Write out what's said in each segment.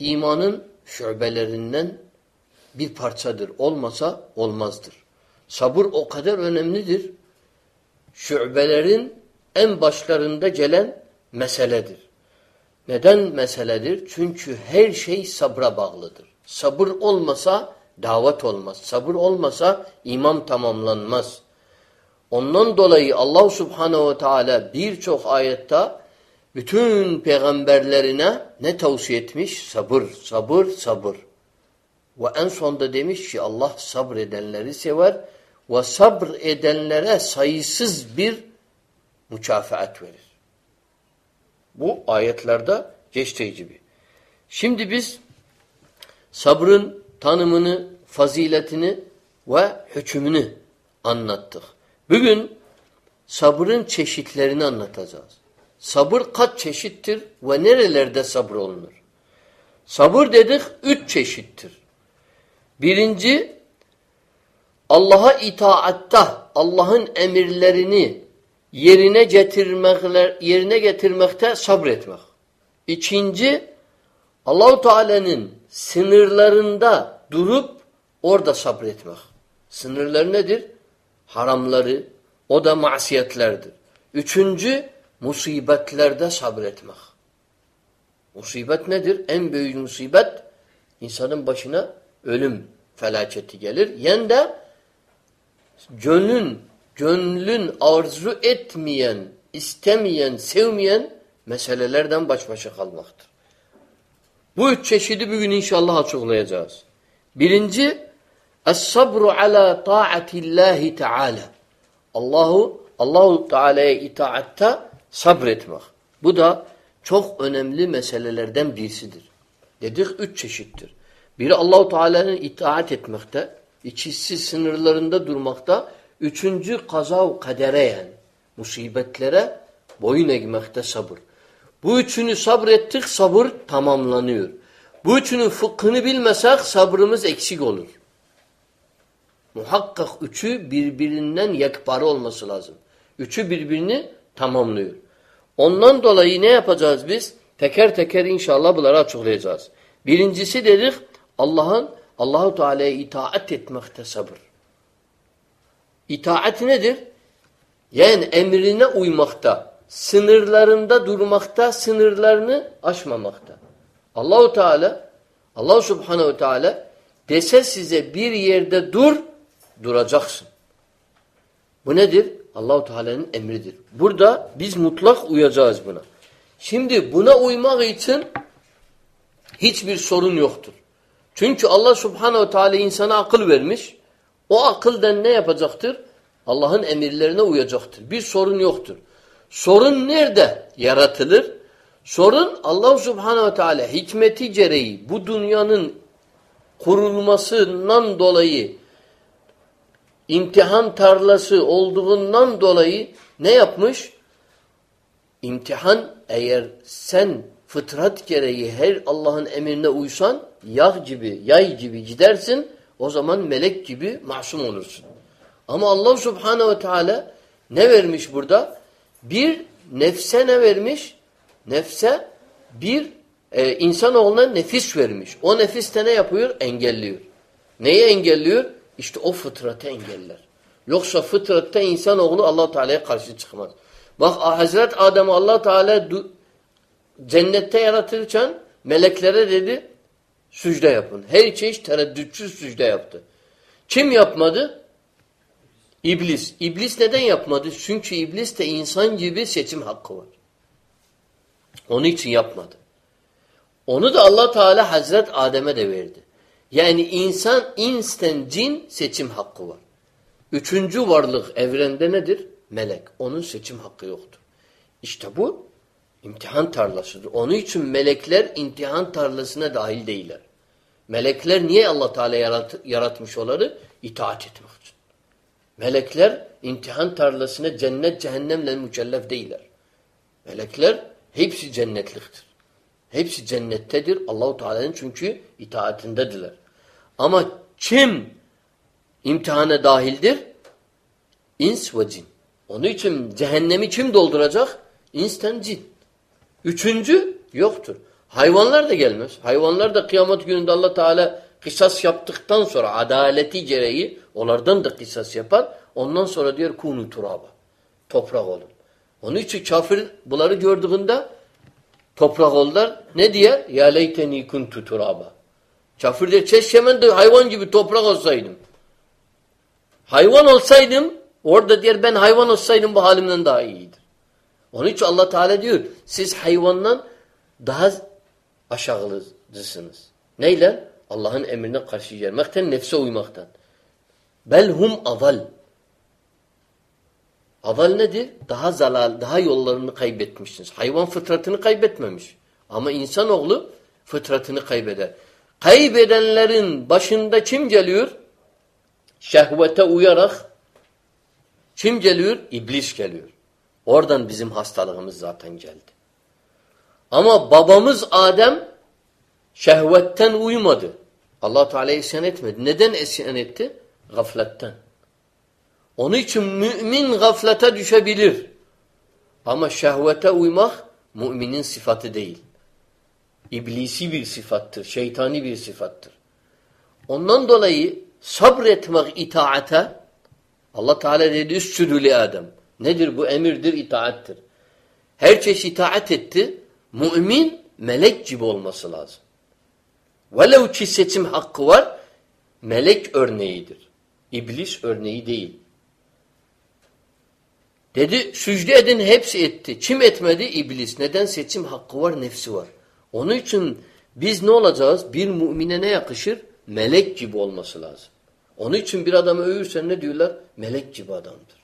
imanın şubelerinden bir parçadır. Olmasa olmazdır. Sabır o kadar önemlidir. Şubelerin en başlarında gelen meseledir. Neden meseledir? Çünkü her şey sabra bağlıdır. Sabır olmasa davet olmaz. Sabır olmasa imam tamamlanmaz. Ondan dolayı Allah subhanehu ve teala birçok ayette bütün peygamberlerine ne tavsiye etmiş? Sabır, sabır, sabır. Ve en sonda demiş ki Allah sabredenleri sever ve sabr edenlere sayısız bir mükafaat verir. Bu ayetlerde geçtiği gibi. Şimdi biz sabrın tanımını, faziletini ve hükmünü anlattık. Bugün sabrın çeşitlerini anlatacağız. Sabır kaç çeşittir ve nerelerde sabır olunur? Sabır dedik üç çeşittir. Birinci Allah'a itaatta Allah'ın emirlerini yerine yerine getirmekte sabretmek. İkinci Allahu Teala'nın sınırlarında durup orada sabretmek. Sınırları nedir? Haramları, o da masiyetlerdir. Üçüncü musibetlerde sabretmek. Musibet nedir? En büyük musibet insanın başına ölüm felaketi gelir. Yen de gönlün, gönlün arzu etmeyen, istemeyen, sevmeyen meselelerden baş başa kalmaktır. Bu üç çeşidi bugün inşallah açıklayacağız. Birinci, Es-sabru ala taatillahi teala. Allahu Allahu Teala'ya itaatte sabretmek. Bu da çok önemli meselelerden birisidir. Dedik üç çeşittir. Biri Allahu Teala'nın itaat etmekte, ikisi sınırlarında durmakta, üçüncü kaza kadere yani musibetlere boyun eğmekte sabır. Bu üçünü sabrettik, sabır tamamlanıyor. Bu üçünün fıkhını bilmesek sabrımız eksik olur. Muhakkak üçü birbirinden yekpare olması lazım. Üçü birbirini tamamlıyor. Ondan dolayı ne yapacağız biz? Teker teker inşallah bunları açıklayacağız. Birincisi dedik Allah'ın Allahu Teala'ya itaat etmekte sabır. İtaat nedir? Yani emrine uymakta, sınırlarında durmakta, sınırlarını aşmamakta. Allahu Teala Allah Subhanahu Teala dese size bir yerde dur, duracaksın. Bu nedir? Allahu Teala'nın emridir. Burada biz mutlak uyacağız buna. Şimdi buna uymak için hiçbir sorun yoktur. Çünkü Allah Subhanahu Teala insana akıl vermiş. O akıldan ne yapacaktır? Allah'ın emirlerine uyacaktır. Bir sorun yoktur. Sorun nerede yaratılır? Sorun Allah Subhanahu Teala hikmeti gereği bu dünyanın kurulmasından dolayı imtihan tarlası olduğundan dolayı ne yapmış? İmtihan eğer sen fıtrat gereği her Allah'ın emrine uysan yağ gibi, yay gibi gidersin o zaman melek gibi masum olursun. Ama Allah subhanehu ve teala ne vermiş burada? Bir nefse ne vermiş? Nefse bir e, insanoğluna nefis vermiş. O nefis ne yapıyor? Engelliyor. Neyi engelliyor? İşte o fıtratı engeller. Yoksa fıtratta insanoğlu allah Teala'ya karşı çıkmaz. Bak Hazret Adem allah Teala cennette yaratırken meleklere dedi sücde yapın. Her şey tereddütsüz sücde yaptı. Kim yapmadı? İblis. İblis neden yapmadı? Çünkü iblis de insan gibi seçim hakkı var. Onun için yapmadı. Onu da allah Teala Hazret Adem'e de verdi. Yani insan, insten cin seçim hakkı var. Üçüncü varlık evrende nedir? Melek. Onun seçim hakkı yoktur. İşte bu imtihan tarlasıdır. Onun için melekler imtihan tarlasına dahil değiller. Melekler niye Allah Teala yarat yaratmış onları? İtaat etmek için. Melekler imtihan tarlasına cennet cehennemle mükellef değiller. Melekler hepsi cennetliktir. Hepsi cennettedir. Allahu Teala'nın çünkü itaatindedirler. Ama kim imtihana dahildir? İns ve cin. Onun için cehennemi kim dolduracak? İnsten cin. Üçüncü yoktur. Hayvanlar da gelmez. Hayvanlar da kıyamet gününde Allah Teala kısas yaptıktan sonra adaleti gereği onlardan da kısas yapar. Ondan sonra diyor kunu turaba. Toprak olun. Onun için kafir bunları gördüğünde toprak oldular. Ne diyor? Ya leyteni kuntu turaba. Kafir ben de hayvan gibi toprak olsaydım. Hayvan olsaydım orada diyor ben hayvan olsaydım bu halimden daha iyidir. Onun için Allah Teala diyor siz hayvandan daha aşağılısınız. Neyle? Allah'ın emrine karşı gelmekten, nefse uymaktan. Belhum aval. Aval nedir? Daha zalal, daha yollarını kaybetmişsiniz. Hayvan fıtratını kaybetmemiş. Ama insanoğlu fıtratını kaybeder. Kaybedenlerin başında kim geliyor? Şehvete uyarak kim geliyor? İblis geliyor. Oradan bizim hastalığımız zaten geldi. Ama babamız Adem şehvetten uymadı. Allah Teala isyan etmedi. Neden isyan etti? Gafletten. Onun için mümin gaflete düşebilir. Ama şehvete uymak müminin sıfatı değil. İblisi bir sıfattır. Şeytani bir sıfattır. Ondan dolayı sabretmek itaate Allah Teala dedi üstüdü li Adem. Nedir bu? Emirdir, itaattir. Her çeşit itaat etti. Mümin melek gibi olması lazım. Velev ki seçim hakkı var, melek örneğidir. İblis örneği değil. Dedi sücde edin hepsi etti. Kim etmedi? İblis. Neden? Seçim hakkı var, nefsi var. Onun için biz ne olacağız? Bir mümine ne yakışır? Melek gibi olması lazım. Onun için bir adamı övürsen ne diyorlar? Melek gibi adamdır.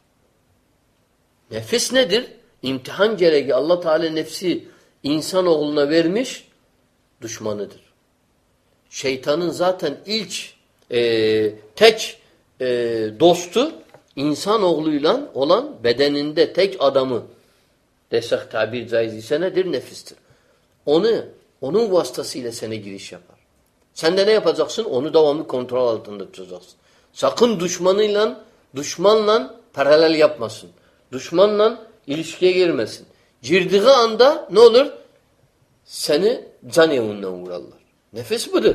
Nefis nedir? İmtihan gereği Allah Teala nefsi insanoğluna vermiş düşmanıdır. Şeytanın zaten ilk e, tek e, dostu insanoğluyla olan bedeninde tek adamı desek tabir caiz ise nedir? Nefistir. Onu, onun vasıtasıyla sene giriş yapar. Sen de ne yapacaksın? Onu devamlı kontrol altında tutacaksın. Sakın düşmanıyla, düşmanla paralel yapmasın. Düşmanla ilişkiye girmesin. Girdiği anda ne olur? Seni can evinden vurarlar. Nefes budur.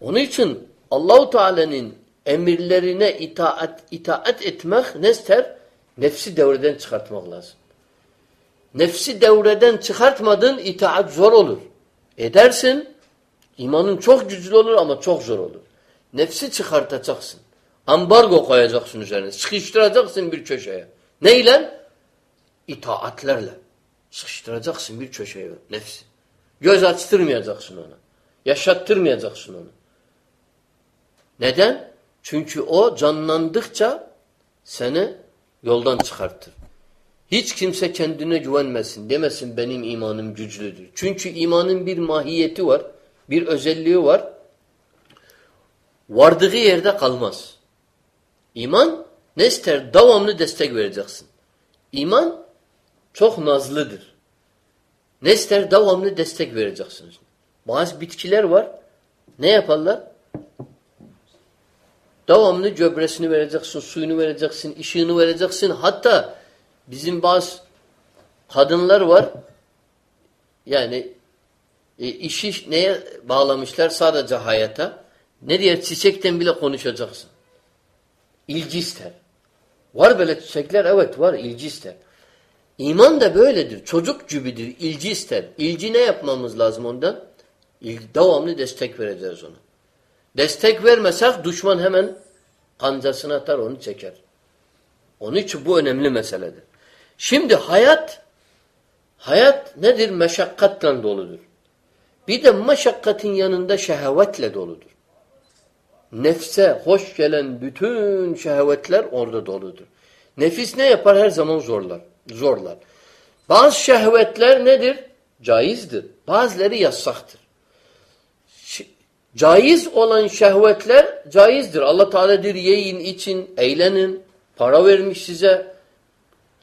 Onun için Allahu Teala'nın emirlerine itaat, itaat etmek ne ister? Nefsi devreden çıkartmak lazım. Nefsi devreden çıkartmadın itaat zor olur. Edersin imanın çok güçlü olur ama çok zor olur. Nefsi çıkartacaksın. Ambargo koyacaksın üzerine. Sıkıştıracaksın bir köşeye. Neyle? İtaatlerle. Sıkıştıracaksın bir köşeye nefsi. Göz açtırmayacaksın ona. Yaşattırmayacaksın onu. Neden? Çünkü o canlandıkça seni yoldan çıkartır. Hiç kimse kendine güvenmesin. Demesin benim imanım güçlüdür. Çünkü imanın bir mahiyeti var. Bir özelliği var. Vardığı yerde kalmaz. İman ne ister? Devamlı destek vereceksin. İman çok nazlıdır. Ne ister? Devamlı destek vereceksiniz. Bazı bitkiler var. Ne yaparlar? Devamlı göbresini vereceksin, suyunu vereceksin, ışığını vereceksin. Hatta bizim bazı kadınlar var. Yani e, işi neye bağlamışlar? Sadece hayata. Ne diye çiçekten bile konuşacaksın. İlgi ister. Var böyle çiçekler evet var ilgi ister. İman da böyledir. Çocuk gibidir. İlgi ister. İlgi ne yapmamız lazım ondan? İlgi, devamlı destek vereceğiz ona. Destek vermesek düşman hemen kancasını atar onu çeker. Onun için bu önemli meseledir. Şimdi hayat hayat nedir? Meşakkatla doludur. Bir de meşakkatin yanında şehvetle doludur. Nefse hoş gelen bütün şehvetler orada doludur. Nefis ne yapar? Her zaman zorlar. Zorlar. Bazı şehvetler nedir? Caizdir. Bazıları yasaktır. Caiz olan şehvetler caizdir. Allah Teala der yiyin, için, eğlenin, para vermiş size.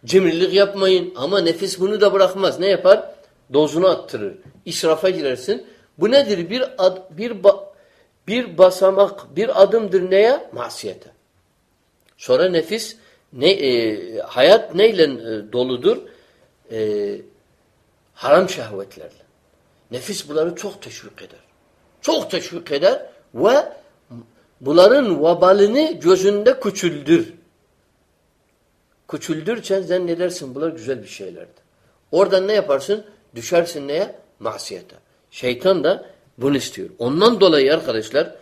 Cimrilik yapmayın. Ama nefis bunu da bırakmaz. Ne yapar? Dozunu attırır. İsrafa girersin. Bu nedir? Bir ad, bir ba, bir basamak, bir adımdır neye? Masiyete. Sonra nefis ne e, hayat neyle e, doludur? E, haram şehvetlerle. Nefis bunları çok teşvik eder. Çok teşvik eder ve bunların vabalini gözünde küçüldür. Küçüldürsen zannedersin bunlar güzel bir şeylerdir. Oradan ne yaparsın? Düşersin neye? Masiyete. Şeytan da bunu istiyor. Ondan dolayı arkadaşlar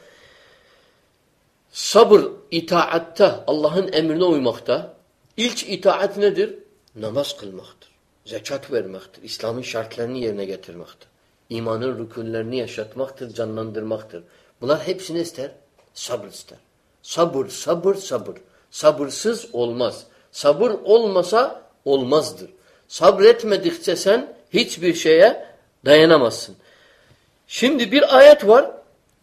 sabır itaatta, Allah'ın emrine uymakta ilk itaat nedir? Namaz kılmaktır. Zekat vermektir. İslam'ın şartlarını yerine getirmektir. İmanın rükünlerini yaşatmaktır, canlandırmaktır. Bunlar hepsini ister. Sabır ister. Sabır, sabır, sabır. Sabırsız olmaz. Sabır olmasa olmazdır. Sabretmedikçe sen hiçbir şeye dayanamazsın. Şimdi bir ayet var.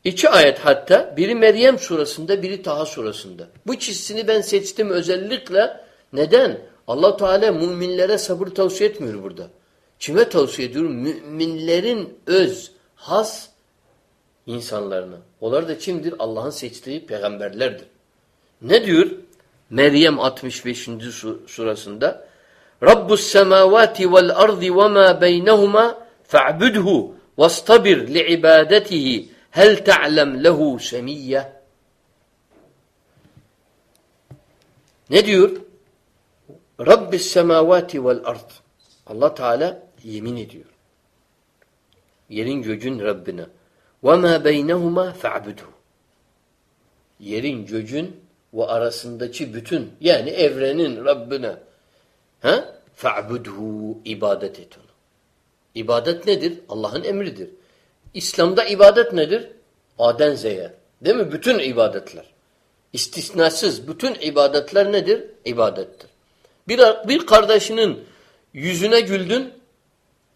İki ayet hatta. Biri Meryem surasında, biri Taha surasında. Bu ikisini ben seçtim özellikle. Neden? allah Teala müminlere sabır tavsiye etmiyor burada. Kime tavsiye ediyor? Müminlerin öz, has insanlarına. Onlar da kimdir? Allah'ın seçtiği peygamberlerdir. Ne diyor? Meryem 65. surasında Rabbus semavati vel ardi ve ma beynehuma fa'budhu vastabir li'ibadetihi hel ta'lem lehu semiyye Ne diyor? Rabbis semavati vel ard. Allah Teala yemin ediyor. Yerin göcün Rabbine. Ve ma beynehuma fa'budhu. Yerin göcün ve arasındaki bütün yani evrenin Rabbine ha fa'budhu ibadet et onu. İbadet nedir? Allah'ın emridir. İslam'da ibadet nedir? Aden Z'ye. Değil mi? Bütün ibadetler. İstisnasız bütün ibadetler nedir? İbadettir. Bir, bir kardeşinin yüzüne güldün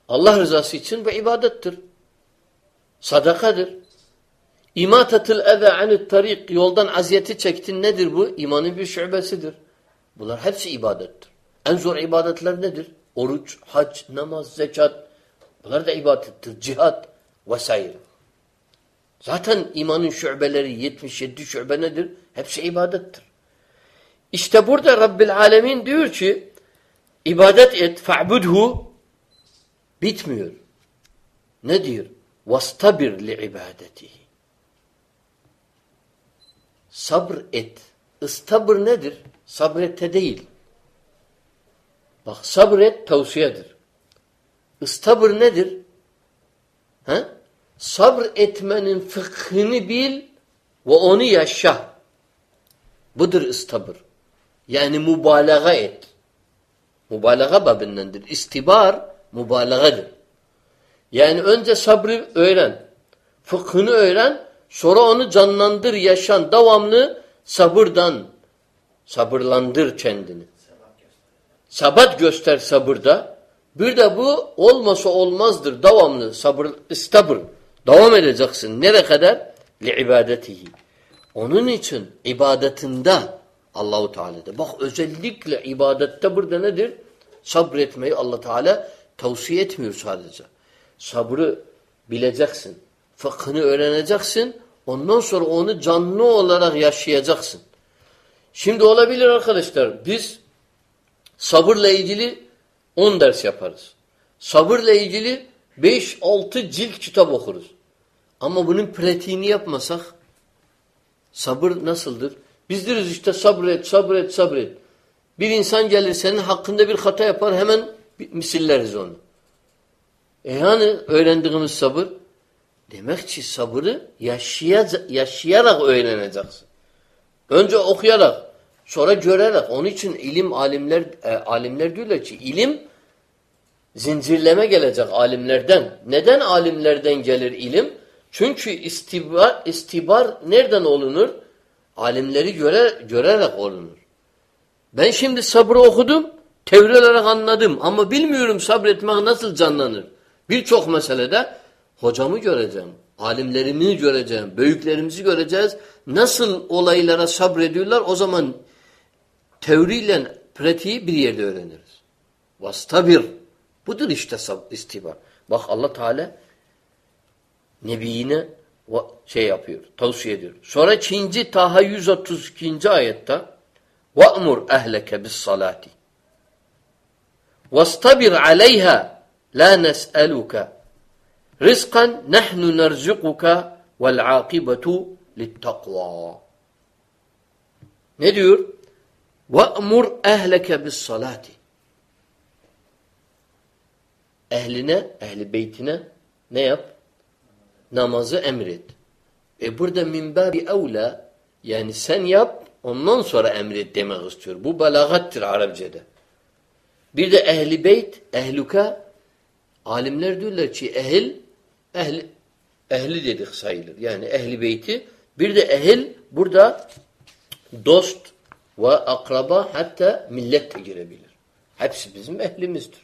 Allah rızası için ve ibadettir. Sadakadır. İmatatul eza anit tarik yoldan aziyeti çektin nedir bu? İmanın bir şubesidir. Bunlar hepsi ibadettir. En zor ibadetler nedir? Oruç, hac, namaz, zekat. Bunlar da ibadettir. Cihat vesaire. Zaten imanın şubeleri 77 şube nedir? Hepsi ibadettir. İşte burada Rabbil Alemin diyor ki ibadet et fa'budhu bitmiyor. Ne diyor? Vastabir li ibadetihi. Sabr et. Istabır nedir? Sabrette değil. Bak sabret tavsiyedir. Istabır nedir? He? Sabr etmenin fıkhını bil ve onu yaşa. Budur ıstabır. Yani mübalağa et. Mübalağa babindendir. İstibar mübalağadır. Yani önce sabrı öğren. Fıkhını öğren. Sonra onu canlandır, yaşan. Devamlı sabırdan sabırlandır kendini. Sabat göster sabırda. Bir de bu olmasa olmazdır. Devamlı sabır, istabır. Devam edeceksin. Nereye kadar? ibadetihi. Onun için ibadetinde Allahu Teala'da. Bak özellikle ibadette burada nedir? Sabretmeyi Allah Teala tavsiye etmiyor sadece. Sabrı bileceksin. Fıkhını öğreneceksin. Ondan sonra onu canlı olarak yaşayacaksın. Şimdi olabilir arkadaşlar biz sabırla ilgili 10 ders yaparız. Sabırla ilgili 5-6 cilt kitap okuruz. Ama bunun pratiğini yapmasak sabır nasıldır? Biz deriz işte sabret, sabret, sabret. Bir insan gelir senin hakkında bir hata yapar hemen misilleriz onu. E yani öğrendiğimiz sabır? Demek ki sabırı yaşayarak öğreneceksin. Önce okuyarak, sonra görerek. Onun için ilim alimler e, alimler diyorlar ki ilim zincirleme gelecek alimlerden. Neden alimlerden gelir ilim? Çünkü istibar, istibar nereden olunur? Alimleri göre, görerek olunur. Ben şimdi sabrı okudum, teori olarak anladım ama bilmiyorum sabretmek nasıl canlanır. Birçok meselede hocamı göreceğim, alimlerimi göreceğim, büyüklerimizi göreceğiz. Nasıl olaylara sabrediyorlar o zaman teoriyle pratiği bir yerde öğreniriz. Vastabir. Budur işte istibar. Bak Allah Teala Nebiyine şey yapıyor, tavsiye ediyor. Sonra ikinci Taha 132. ayette وَأْمُرْ اَهْلَكَ بِالصَّلَاةِ وَاسْتَبِرْ عَلَيْهَا لَا نَسْأَلُكَ Rızkan nehnu nerzukuka vel akibetu littakva. Ne diyor? Ve'mur ehleke bis salati. Ehline, ehli beytine ne yap? Namazı emret. E burada minbari evla yani sen yap ondan sonra emret demek istiyor. Bu balagattır Arapçada. Bir de ehli beyt, ehluka alimler diyorlar ki ehil ehli, ehli dedik sayılır. Yani ehli beyti. Bir de ehil burada dost ve akraba hatta millet de girebilir. Hepsi bizim ehlimizdir.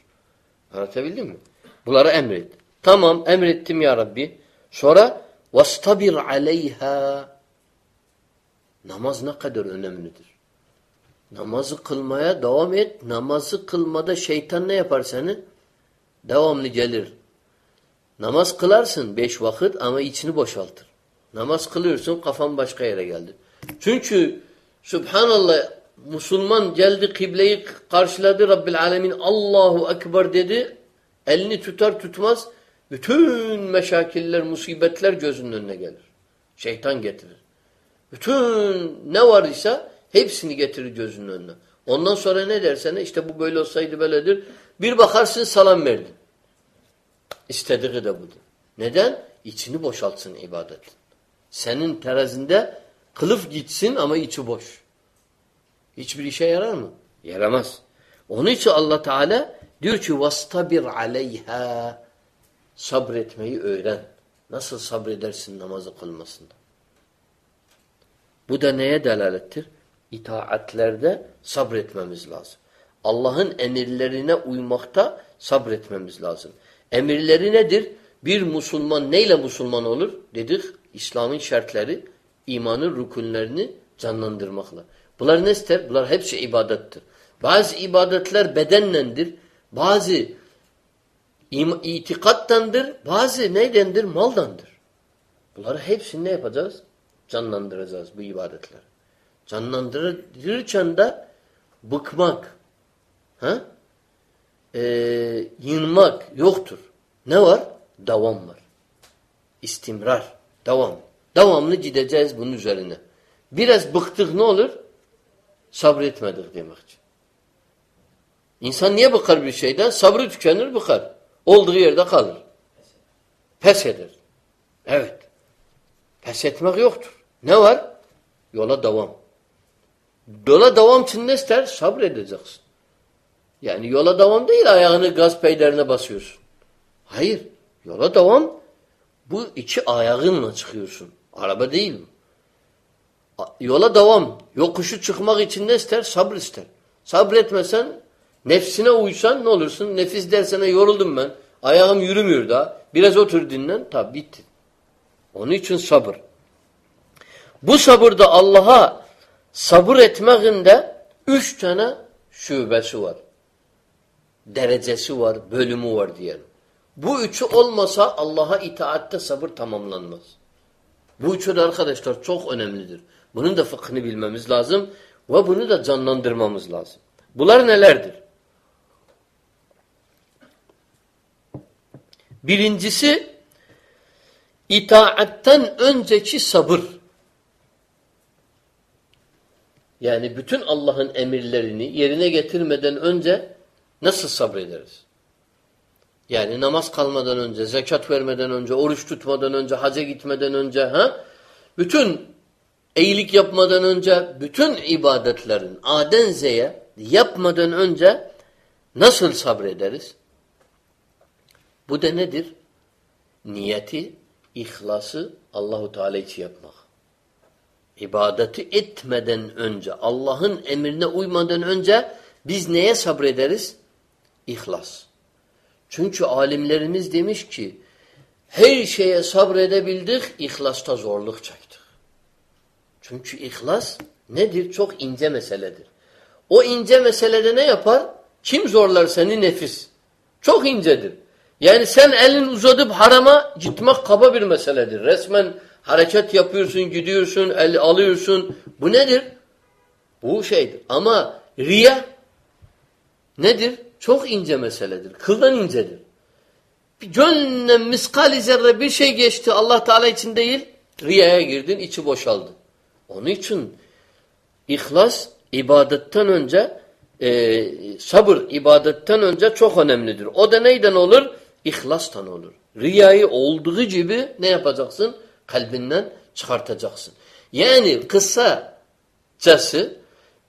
Anlatabildim mi? Bunları emret. Tamam emrettim ya Rabbi. Sonra vastabir aleyha Namaz ne kadar önemlidir. Namazı kılmaya devam et. Namazı kılmada şeytan ne yapar seni? Devamlı gelir. Namaz kılarsın beş vakit ama içini boşaltır. Namaz kılıyorsun kafan başka yere geldi. Çünkü Subhanallah Müslüman geldi kibleyi karşıladı Rabbil Alemin Allahu Ekber dedi. Elini tutar tutmaz bütün meşakiller, musibetler gözünün önüne gelir. Şeytan getirir. Bütün ne var ise hepsini getirir gözünün önüne. Ondan sonra ne dersene işte bu böyle olsaydı böyledir. Bir bakarsın salam verdin. İstediği de budur. Neden? İçini boşaltsın ibadet. Senin terazinde kılıf gitsin ama içi boş. Hiçbir işe yarar mı? Yaramaz. Onun için Allah Teala diyor ki vastabir aleyha sabretmeyi öğren. Nasıl sabredersin namazı kılmasında? Bu da neye delalettir? İtaatlerde sabretmemiz lazım. Allah'ın emirlerine uymakta sabretmemiz lazım. Emirleri nedir? Bir Müslüman neyle Müslüman olur? Dedik İslam'ın şartları, imanın rükunlerini canlandırmakla. Bunlar ne ister? Bunlar hepsi ibadettir. Bazı ibadetler bedenlendir. Bazı itikattandır. Bazı neydendir? Maldandır. Bunları hepsini ne yapacağız? Canlandıracağız bu ibadetleri. Canlandırırken de bıkmak, ha? Ee, yınmak yoktur. Ne var? Devam var. İstimrar. Devam. Devamlı gideceğiz bunun üzerine. Biraz bıktık ne olur? Sabretmedik demektir. İnsan niye bıkar bir şeyden? Sabrı tükenir bıkar. Olduğu yerde kalır. Pes eder. Evet. Pes etmek yoktur. Ne var? Yola devam. Yola devam için ne ister? Sabredeceksin. Yani yola devam değil ayağını gaz peyderine basıyorsun. Hayır. Yola devam bu iki ayağınla çıkıyorsun. Araba değil mi? Yola devam. Yokuşu çıkmak için ne ister? Sabır ister. Sabretmesen, nefsine uysan ne olursun? Nefis dersene yoruldum ben. Ayağım yürümüyor da. Biraz otur dinlen. Tabi bitti. Onun için sabır. Bu sabırda Allah'a sabır etmeğinde üç tane şubesi var. Derecesi var, bölümü var diyelim. Bu üçü olmasa Allah'a itaatte sabır tamamlanmaz. Bu üçü de arkadaşlar çok önemlidir. Bunun da fıkhını bilmemiz lazım ve bunu da canlandırmamız lazım. Bunlar nelerdir? Birincisi itaatten önceki sabır. Yani bütün Allah'ın emirlerini yerine getirmeden önce nasıl sabrederiz? Yani namaz kalmadan önce, zekat vermeden önce, oruç tutmadan önce, haca gitmeden önce, ha? Bütün iyilik yapmadan önce, bütün ibadetlerin Aden Z'ye yapmadan önce nasıl sabrederiz? Bu da nedir? Niyeti, ihlası Allahu Teala için yapmak. İbadeti etmeden önce, Allah'ın emrine uymadan önce biz neye sabrederiz? İhlas. Çünkü alimlerimiz demiş ki her şeye sabredebildik, ihlasta zorluk çektik. Çünkü ihlas nedir? Çok ince meseledir. O ince meselede ne yapar? Kim zorlar seni? Nefis. Çok incedir. Yani sen elin uzatıp harama gitmek kaba bir meseledir. Resmen hareket yapıyorsun, gidiyorsun, el alıyorsun. Bu nedir? Bu şeydir. Ama riya nedir? Çok ince meseledir. Kıldan incedir. gönlünden miskali zerre bir şey geçti Allah Teala için değil, riyaya girdin, içi boşaldı. Onun için ihlas ibadetten önce e, sabır ibadetten önce çok önemlidir. O da neyden olur? İhlastan olur. Riyayı olduğu gibi ne yapacaksın? Kalbinden çıkartacaksın. Yani kısacası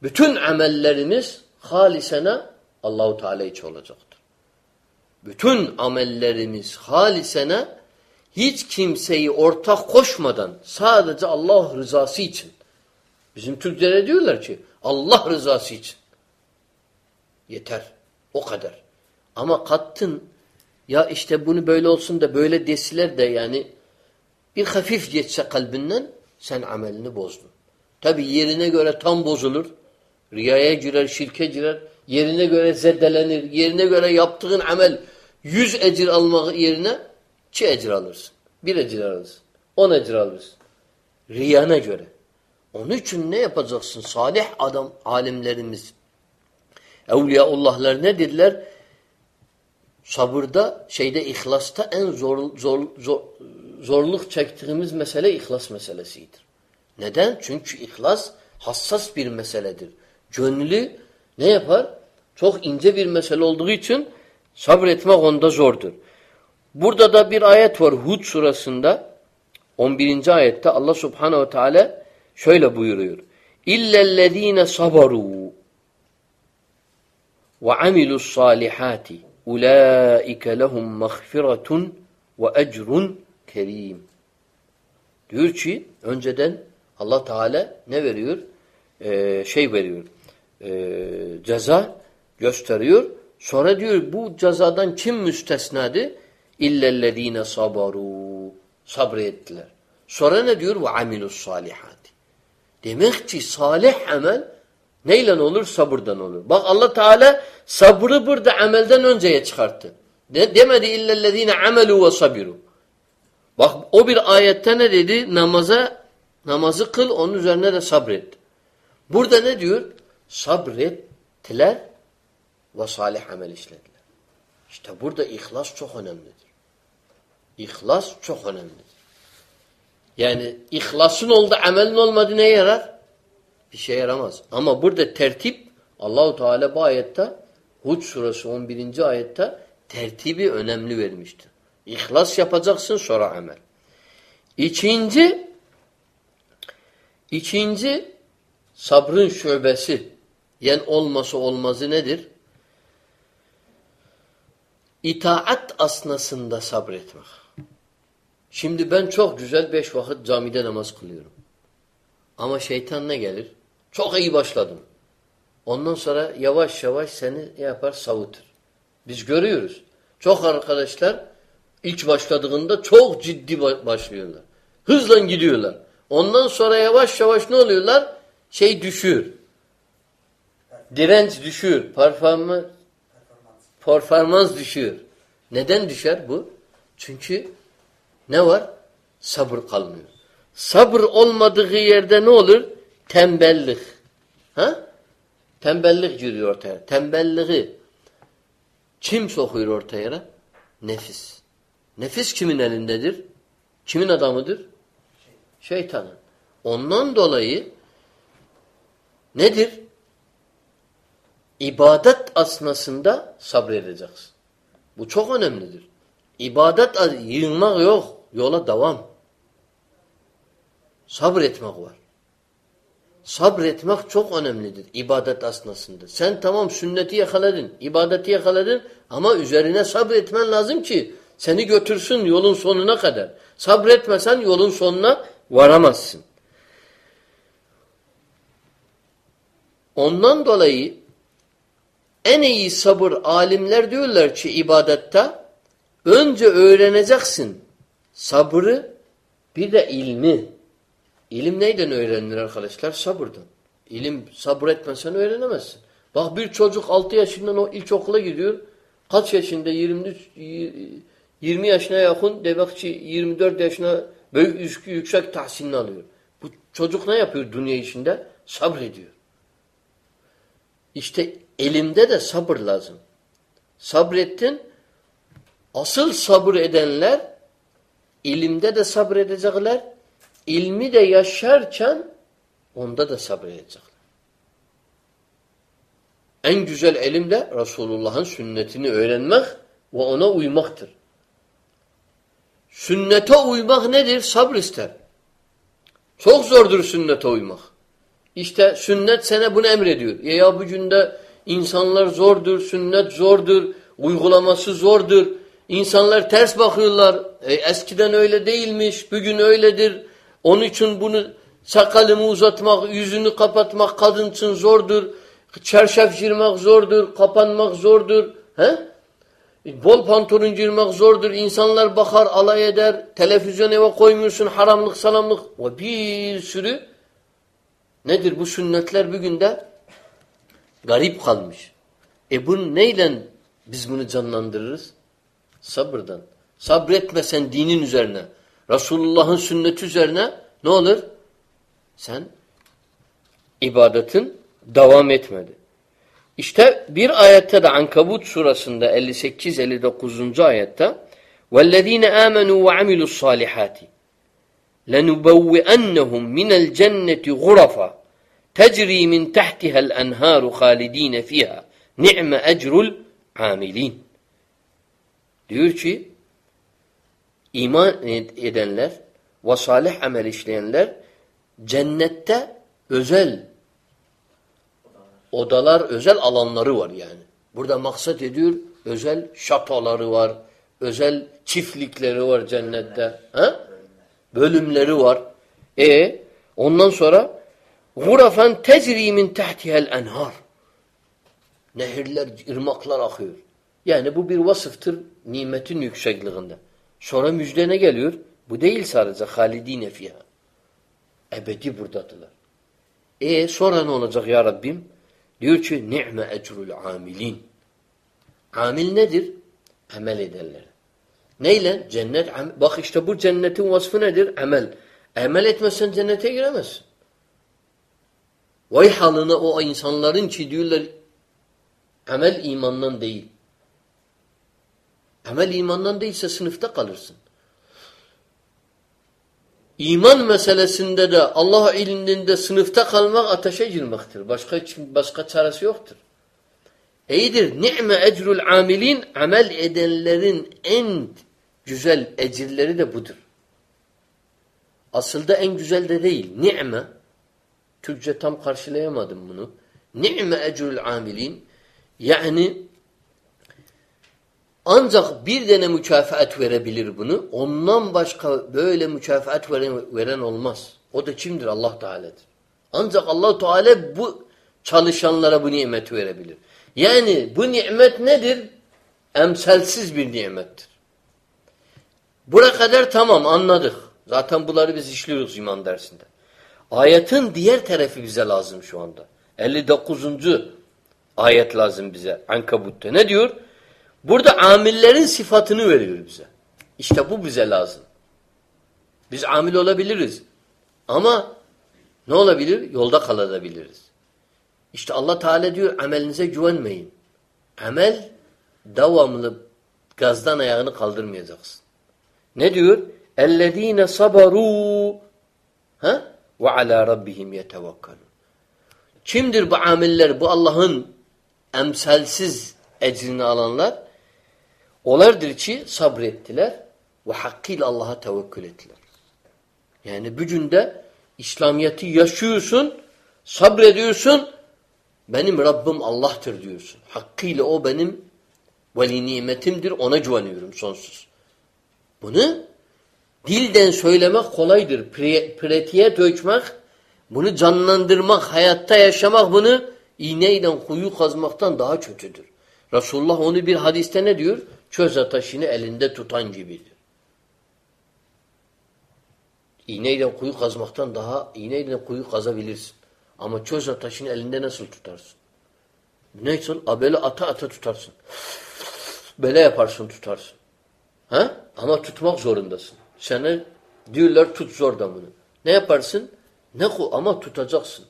bütün amellerimiz halisene Allahu Teala için olacaktır. Bütün amellerimiz halisene hiç kimseyi ortak koşmadan sadece Allah rızası için. Bizim Türkçe'de diyorlar ki Allah rızası için. Yeter. O kadar. Ama kattın ya işte bunu böyle olsun da böyle desiler de yani bir hafif geçse kalbinden sen amelini bozdun. Tabi yerine göre tam bozulur. Riyaya girer, şirke girer. Yerine göre zedelenir. Yerine göre yaptığın amel yüz ecir almak yerine iki ecir alırsın. Bir ecir alırsın. On ecir alırsın. Riyana göre. Onun için ne yapacaksın? Salih adam, alimlerimiz, Evliyaullahlar ne dediler? Sabırda, şeyde ihlasta en zor, zor, zor, zorluk çektiğimiz mesele ihlas meselesidir. Neden? Çünkü ihlas hassas bir meseledir. Gönlü ne yapar? Çok ince bir mesele olduğu için sabretmek onda zordur. Burada da bir ayet var Hud surasında 11. ayette Allah subhanehu ve teala şöyle buyuruyor. İllellezine sabaru ve amilus salihati ulaike lehum mağfiretun ve ecrun kerim. Diyor ki önceden Allah Teala ne veriyor? Ee, şey veriyor. Ee, ceza gösteriyor. Sonra diyor bu cezadan kim müstesnadı? İllellezine sabaru. Sabrettiler. Sonra ne diyor? Ve amilus salihati. Demek ki salih amel Neyle olur? Sabırdan olur. Bak Allah Teala sabrı burada amelden önceye çıkarttı. De, demedi illellezine amelu ve sabiru. Bak o bir ayette ne dedi? Namaza namazı kıl onun üzerine de sabret. Burada ne diyor? Sabrettiler ve salih amel işlediler. İşte burada ihlas çok önemlidir. İhlas çok önemlidir. Yani ihlasın oldu, amelin olmadı neye yarar? Bir şey yaramaz. Ama burada tertip Allahu Teala bu ayette Hud suresi 11. ayette tertibi önemli vermiştir. İhlas yapacaksın sonra amel. İkinci ikinci sabrın şöbesi yani olması olmazı nedir? İtaat asnasında sabretmek. Şimdi ben çok güzel beş vakit camide namaz kılıyorum. Ama şeytan ne gelir? Çok iyi başladım. Ondan sonra yavaş yavaş seni yapar savutur. Biz görüyoruz. Çok arkadaşlar ilk başladığında çok ciddi başlıyorlar. Hızla gidiyorlar. Ondan sonra yavaş yavaş ne oluyorlar? Şey düşüyor. Direnç düşüyor. Performans, performans düşüyor. Neden düşer bu? Çünkü ne var? Sabır kalmıyor. Sabır olmadığı yerde ne olur? Tembellik. Ha? Tembellik giriyor ortaya. Tembelliği kim sokuyor ortaya? Nefis. Nefis kimin elindedir? Kimin adamıdır? Şeytanın. Ondan dolayı nedir? İbadet asnasında sabredeceksin. Bu çok önemlidir. İbadet yığılmak yok. Yola devam. Sabretmek var. Sabretmek çok önemlidir ibadet asnasında. Sen tamam sünneti yakaladın, ibadeti yakaladın ama üzerine sabretmen lazım ki seni götürsün yolun sonuna kadar. Sabretmesen yolun sonuna varamazsın. Ondan dolayı en iyi sabır alimler diyorlar ki ibadette önce öğreneceksin sabrı bir de ilmi. İlim neyden öğrenilir arkadaşlar? Sabırdan. İlim sabretmesen öğrenemezsin. Bak bir çocuk 6 yaşından o ilkokula gidiyor. Kaç yaşında? 23 20 yaşına yakın demek ki 24 yaşına büyük yüksek tahsilini alıyor. Bu çocuk ne yapıyor dünya işinde? Sabrediyor. İşte elimde de sabır lazım. Sabrettin Asıl sabır edenler ilimde de sabredecekler. ilmi de yaşarken onda da sabredecekler. En güzel elim de Resulullah'ın sünnetini öğrenmek ve ona uymaktır. Sünnete uymak nedir? Sabır ister. Çok zordur sünnete uymak. İşte sünnet sana bunu emrediyor. Ya, ya bugün de insanlar zordur, sünnet zordur, uygulaması zordur. İnsanlar ters bakıyorlar. E, eskiden öyle değilmiş, bugün öyledir. Onun için bunu sakalımı uzatmak, yüzünü kapatmak kadın için zordur. Çarşaf girmek zordur, kapanmak zordur. He? Bol pantolon girmek zordur. İnsanlar bakar, alay eder. Televizyon eve koymuyorsun, haramlık, salamlık. O bir sürü nedir bu sünnetler bugün de garip kalmış. E bunu neyle biz bunu canlandırırız? Sabırdan. Sabretmesen dinin üzerine, Resulullah'ın sünneti üzerine ne olur? Sen ibadetin devam etmedi. İşte bir ayette de Ankabut surasında 58-59. ayette وَالَّذ۪ينَ آمَنُوا وَعَمِلُوا الصَّالِحَاتِ لَنُبَوِّئَنَّهُمْ مِنَ الْجَنَّةِ غُرَفًا Tecri min tehtihel enharu halidine fiha. Ni'me ecrul amilin. Diyor ki iman edenler ve salih amel işleyenler cennette özel odalar, özel alanları var yani. Burada maksat ediyor özel şatoları var, özel çiftlikleri var cennette. Ha? Bölümleri var. E ondan sonra gurafen tecri min tahtihel enhar. Nehirler, ırmaklar akıyor. Yani bu bir vasıftır nimetin yüksekliğinde. Sonra müjde ne geliyor? Bu değil sadece halidine fiha. Ebedi buradadılar. E sonra ne olacak ya Rabbim? Diyor ki ni'me ecrul amilin. Amil nedir? Amel ederler. Neyle? Cennet. Bak işte bu cennetin vasfı nedir? Amel. Amel etmezsen cennete giremezsin. Vay halına o insanların ki diyorlar amel imandan değil. Amel imandan değilse sınıfta kalırsın. İman meselesinde de Allah ilminde sınıfta kalmak ateşe girmektir. Başka başka çaresi yoktur. İyidir. Ni'me ecrul amilin amel edenlerin en güzel ecirleri de budur. Aslında en güzel de değil. Ni'me Türkçe tam karşılayamadım bunu. Ni'me ecrul amilin yani ancak bir tane mükafat verebilir bunu. Ondan başka böyle mükafat veren, veren olmaz. O da kimdir? Allah Teala'dır. Ancak Allah Teala bu çalışanlara bu nimeti verebilir. Yani bu nimet nedir? Emsalsiz bir nimettir. Buraya kadar tamam anladık. Zaten bunları biz işliyoruz iman dersinde. Ayetin diğer tarafı bize lazım şu anda. 59. ayet lazım bize Ankabut'ta. Ne diyor? Burada amillerin sıfatını veriyor bize. İşte bu bize lazım. Biz amil olabiliriz. Ama ne olabilir? Yolda kalabiliriz. İşte Allah Teala diyor amelinize güvenmeyin. Amel devamlı gazdan ayağını kaldırmayacaksın. Ne diyor? اَلَّذ۪ينَ صَبَرُوا Ve ala rabbihim yetevekkalun. Kimdir bu amiller? Bu Allah'ın emsalsiz ecrini alanlar. Olardır ki sabrettiler ve hakkıyla Allah'a tevekkül ettiler. Yani bugün de İslamiyet'i yaşıyorsun, sabrediyorsun, benim Rabbim Allah'tır diyorsun. Hakkıyla o benim veli nimetimdir, ona güveniyorum sonsuz. Bunu dilden söylemek kolaydır. Pratiğe dökmek, bunu canlandırmak, hayatta yaşamak bunu iğneyle kuyu kazmaktan daha kötüdür. Resulullah onu bir hadiste ne diyor? çöz ateşini elinde tutan gibidir. İğneyle kuyu kazmaktan daha iğneyle kuyu kazabilirsin. Ama çöz ateşini elinde nasıl tutarsın? Nasıl? A böyle ata ata tutarsın. Böyle yaparsın tutarsın. Ha? Ama tutmak zorundasın. Sana diyorlar tut zor da bunu. Ne yaparsın? Ne ku ama tutacaksın.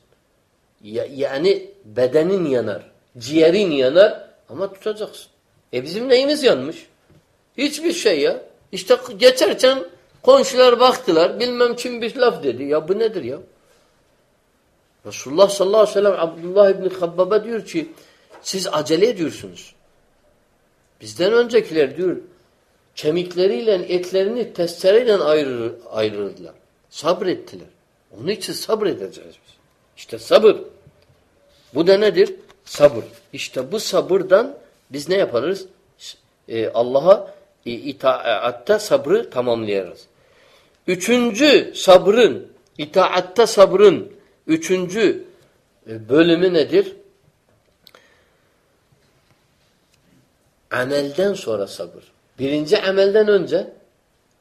Ya, yani bedenin yanar, ciğerin yanar ama tutacaksın. E bizim neyimiz yanmış? Hiçbir şey ya. İşte geçerken komşular baktılar. Bilmem kim bir laf dedi. Ya bu nedir ya? Resulullah sallallahu aleyhi ve sellem Abdullah İbni Habbab'a diyor ki siz acele ediyorsunuz. Bizden öncekiler diyor kemikleriyle etlerini testereyle ayırır, ayırırdılar. Sabrettiler. Onun için sabredeceğiz biz. İşte sabır. Bu da nedir? Sabır. İşte bu sabırdan biz ne yaparız? Ee, Allah'a itaatte sabrı tamamlayarız. Üçüncü sabrın, itaatte sabrın üçüncü e, bölümü nedir? Amelden sonra sabır. Birinci amelden önce,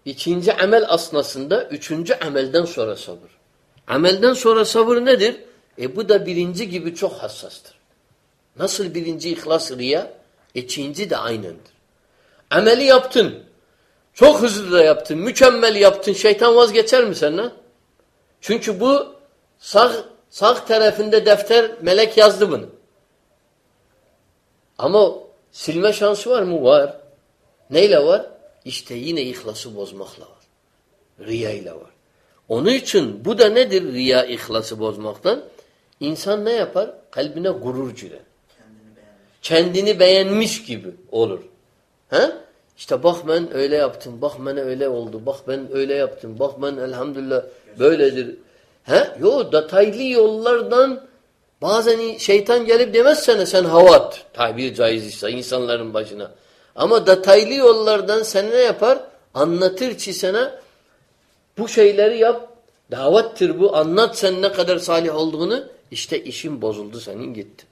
ikinci amel asnasında, üçüncü amelden sonra sabır. Amelden sonra sabır nedir? E bu da birinci gibi çok hassastır. Nasıl birinci ihlas riya? İkinci de aynendir. Ameli yaptın. Çok hızlı da yaptın. Mükemmel yaptın. Şeytan vazgeçer mi senden? Çünkü bu sağ, sağ tarafında defter melek yazdı bunu. Ama silme şansı var mı? Var. Neyle var? İşte yine ihlası bozmakla var. Riya ile var. Onun için bu da nedir riya ihlası bozmaktan? İnsan ne yapar? Kalbine gurur girer. Kendini, Kendini beğenmiş gibi olur. He? İşte bak ben öyle yaptım, bak bana öyle oldu, bak ben öyle yaptım, bak ben elhamdülillah böyledir. He? Yo detaylı yollardan bazen şeytan gelip demezsene sen havat tabir caiz ise insanların başına. Ama detaylı yollardan sen ne yapar? Anlatır ki sana bu şeyleri yap. Davettir bu. Anlat sen ne kadar salih olduğunu. İşte işin bozuldu senin gitti.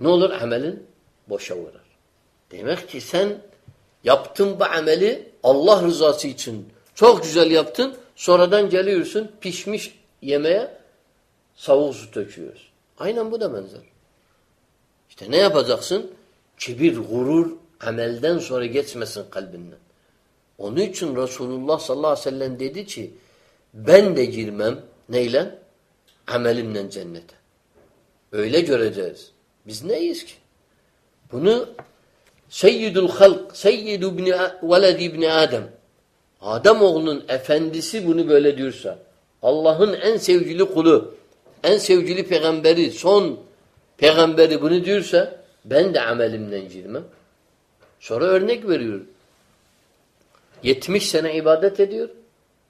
Ne olur? Amelin boşa uğrar. Demek ki sen yaptın bu ameli Allah rızası için çok güzel yaptın. Sonradan geliyorsun pişmiş yemeğe savuk su döküyoruz. Aynen bu da benzer. İşte ne yapacaksın? Kibir, gurur amelden sonra geçmesin kalbinden. Onun için Resulullah sallallahu aleyhi ve sellem dedi ki ben de girmem neyle? Amelimle cennete. Öyle göreceğiz. Biz neyiz ki? Bunu Seyyidul halk, Seyyid ibni, veled ibni Adem. Adem oğlunun efendisi bunu böyle diyorsa, Allah'ın en sevgili kulu, en sevgili peygamberi, son peygamberi bunu diyorsa, ben de amelimden girmem. Sonra örnek veriyor. 70 sene ibadet ediyor.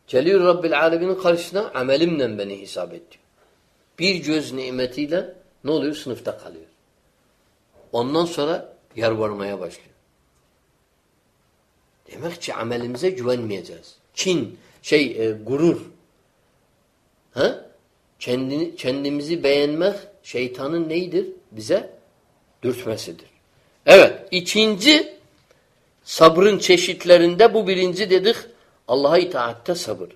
Geliyor Rabbil Alemin'in karşısına amelimle beni hesap et diyor. Bir göz nimetiyle ne oluyor? Sınıfta kalıyor. Ondan sonra yer varmaya başlıyor. Demek ki amelimize güvenmeyeceğiz. Çin, şey, e, gurur. Ha? Kendini, kendimizi beğenmek şeytanın neydir? Bize dürtmesidir. Evet, ikinci sabrın çeşitlerinde bu birinci dedik Allah'a itaatte sabır.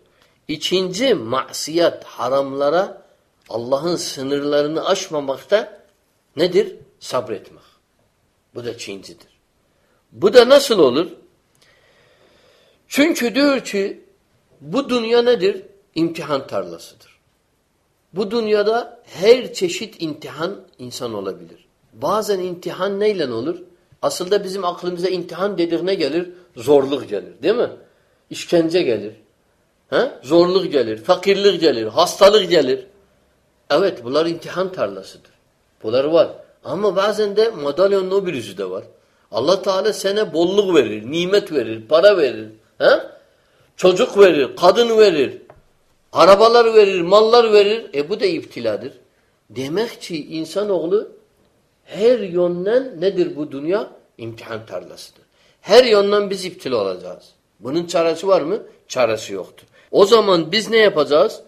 İkinci masiyet, haramlara Allah'ın sınırlarını aşmamakta nedir? Sabretmek. Bu da Çincidir. Bu da nasıl olur? Çünkü diyor ki bu dünya nedir? İmtihan tarlasıdır. Bu dünyada her çeşit imtihan insan olabilir. Bazen imtihan neyle olur? Aslında bizim aklımıza imtihan ne gelir? Zorluk gelir değil mi? İşkence gelir. He? Zorluk gelir, fakirlik gelir, hastalık gelir. Evet bunlar imtihan tarlasıdır. Bunlar var. Ama bazen de madalyonun o bir yüzü de var. Allah Teala sana bolluk verir, nimet verir, para verir. He? Çocuk verir, kadın verir, arabalar verir, mallar verir. E bu da iptiladır. Demek ki insanoğlu her yönden nedir bu dünya? İmtihan tarlasıdır. Her yönden biz iptila olacağız. Bunun çaresi var mı? Çaresi yoktur. O zaman biz ne yapacağız?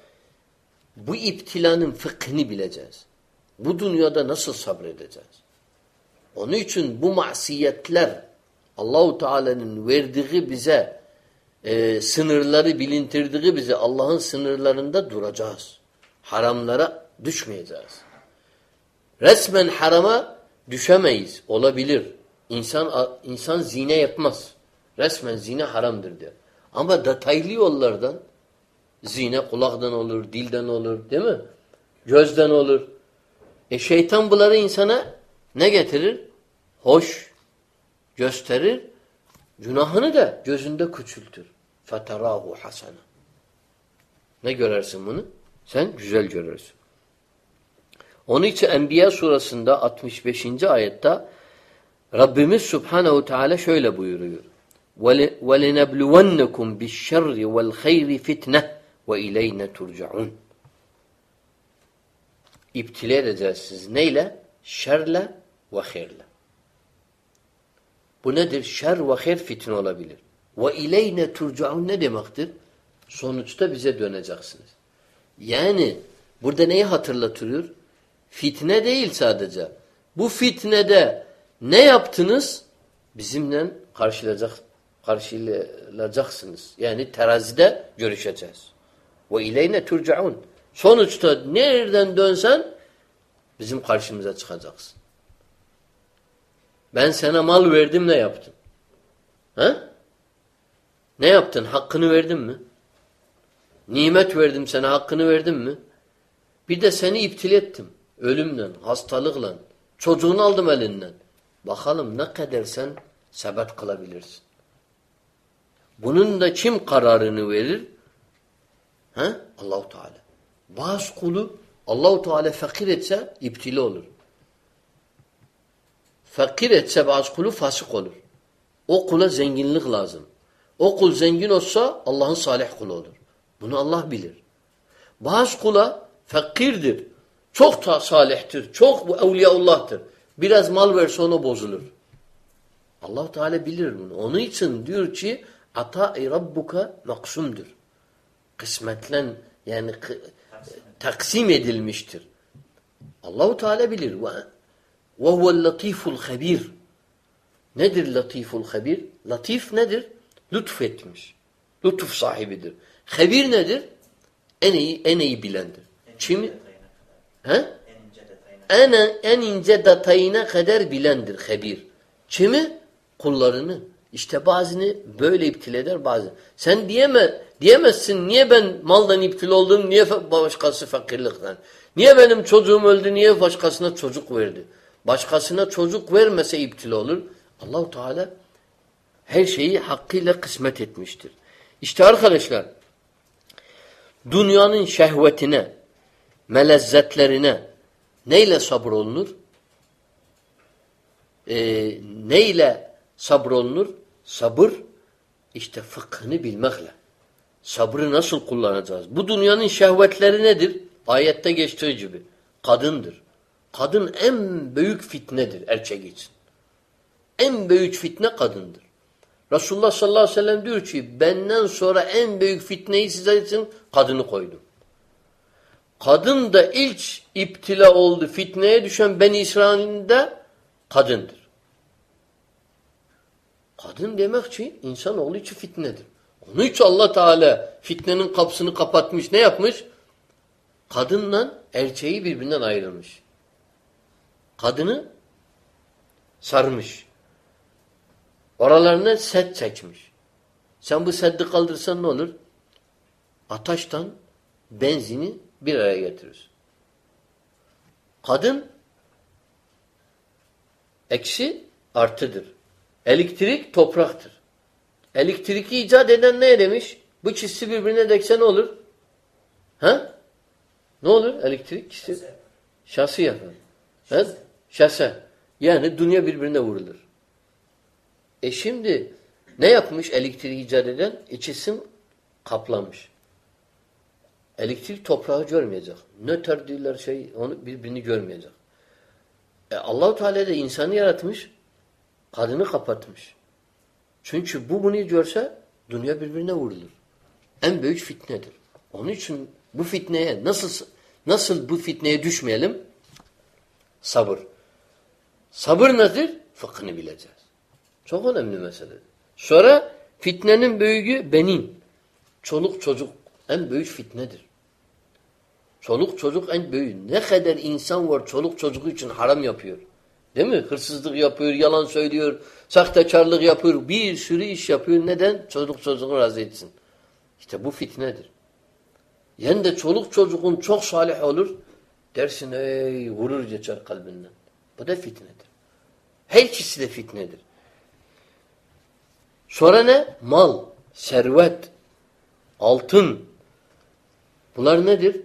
Bu iptilanın fıkhını bileceğiz. Bu dünyada nasıl sabredeceğiz? Onun için bu masiyetler Allahu Teala'nın verdiği bize e, sınırları bilintirdiği bize Allah'ın sınırlarında duracağız. Haramlara düşmeyeceğiz. Resmen harama Düşemeyiz. Olabilir. İnsan insan zine yapmaz. Resmen zine haramdır diyor. Ama detaylı yollardan zine kulaktan olur, dilden olur değil mi? Gözden olur. E şeytan bunları insana ne getirir? Hoş gösterir. Günahını da gözünde küçültür. Feterahu hasana. Ne görersin bunu? Sen güzel görürsün. Onun için Enbiya surasında 65. ayette Rabbimiz Subhanahu Teala şöyle buyuruyor. وَلِنَبْلُوَنَّكُمْ بِالشَّرِّ وَالْخَيْرِ فِتْنَةً وَاِلَيْنَ تُرْجَعُونَ İptile edeceğiz siz. Neyle? Şerle ve hayırle. Bu nedir? Şer ve hayır fitne olabilir. Ve ileyne turcaun ne demektir? Sonuçta bize döneceksiniz. Yani burada neyi hatırlatıyor? Fitne değil sadece. Bu fitnede ne yaptınız? Bizimle karşılayacak, karşılayacaksınız. Yani terazide görüşeceğiz. Ve ileyne turcaun. Sonuçta nereden dönsen bizim karşımıza çıkacaksın. Ben sana mal verdim ne yaptın? Ha? Ne yaptın? Hakkını verdin mi? Nimet verdim sana hakkını verdim mi? Bir de seni iptil ettim. Ölümle, hastalıkla. Çocuğunu aldım elinden. Bakalım ne kadar sen sebep kılabilirsin. Bunun da kim kararını verir? Ha? Allahu Teala. Bazı kulu Allahu Teala fakir etse iptili olur. Fakir etse bazı kulu fasık olur. O kula zenginlik lazım. O kul zengin olsa Allah'ın salih kulu olur. Bunu Allah bilir. Bazı kula fakirdir. Çok da salihtir. Çok evliyaullah'tır. Biraz mal verse ona bozulur. allah Teala bilir bunu. Onun için diyor ki ata-i rabbuka maksumdur. Kısmetlen yani taksim edilmiştir. Allahu Teala bilir. Ve huvel latiful habir. Nedir latiful habir? Latif nedir? Lütfetmiş. Lütuf sahibidir. Habir nedir? En iyi en iyi bilendir. Kimi? He? En, en ince detayına kadar bilendir habir. Kimi? Kullarını. İşte bazını böyle iptil eder bazı. Sen diyeme, diyemezsin niye ben maldan iptil oldum, niye başkası fakirlikten. Niye benim çocuğum öldü, niye başkasına çocuk verdi. Başkasına çocuk vermese iptil olur. Allahu Teala her şeyi hakkıyla kısmet etmiştir. İşte arkadaşlar dünyanın şehvetine, melezzetlerine neyle sabır olunur? Ee, neyle sabır olunur? Sabır işte fıkhını bilmekle. Sabrı nasıl kullanacağız? Bu dünyanın şehvetleri nedir? Ayette geçtiği gibi. Kadındır. Kadın en büyük fitnedir erkek için. En büyük fitne kadındır. Resulullah sallallahu aleyhi ve sellem diyor ki benden sonra en büyük fitneyi size için kadını koydum. Kadın da ilk iptila oldu. Fitneye düşen Ben İsrail'in de kadındır. Kadın demek ki insanoğlu için fitnedir. Onun için Allah Teala fitnenin kapısını kapatmış. Ne yapmış? Kadınla erkeği birbirinden ayrılmış. Kadını sarmış. Oralarına set çekmiş. Sen bu seddi kaldırsan ne olur? Ataştan benzini bir araya getirir. Kadın eksi artıdır. Elektrik topraktır. Elektriki icat eden ne demiş? Bu çizsi birbirine dekse ne olur? Ha? Ne olur? Elektrik çizsi. Şası yapar. Ha? Şase. Yani dünya birbirine vurulur. E şimdi ne yapmış elektriği icat eden? İçisim kaplamış. Elektrik toprağı görmeyecek. Nötr diyorlar şey onu birbirini görmeyecek. E Allahu Teala da insanı yaratmış, kadını kapatmış. Çünkü bu bunu görse dünya birbirine vurulur. En büyük fitnedir. Onun için bu fitneye nasıl nasıl bu fitneye düşmeyelim? Sabır. Sabır nedir? Fıkhını bileceğiz. Çok önemli mesele. Sonra fitnenin büyüğü benim. Çoluk çocuk en büyük fitnedir. Çoluk çocuk en büyük. Ne kadar insan var çoluk çocuğu için haram yapıyor. Değil mi? Hırsızlık yapıyor, yalan söylüyor, sahtekarlık yapıyor, bir sürü iş yapıyor. Neden? Çoluk çocuğu razı etsin. İşte bu fitnedir. Yani de çoluk çocuğun çok salih olur. Dersin ey vurur geçer kalbinden. Bu da fitnedir. Her ikisi de fitnedir. Sonra ne? Mal, servet, altın. Bunlar nedir?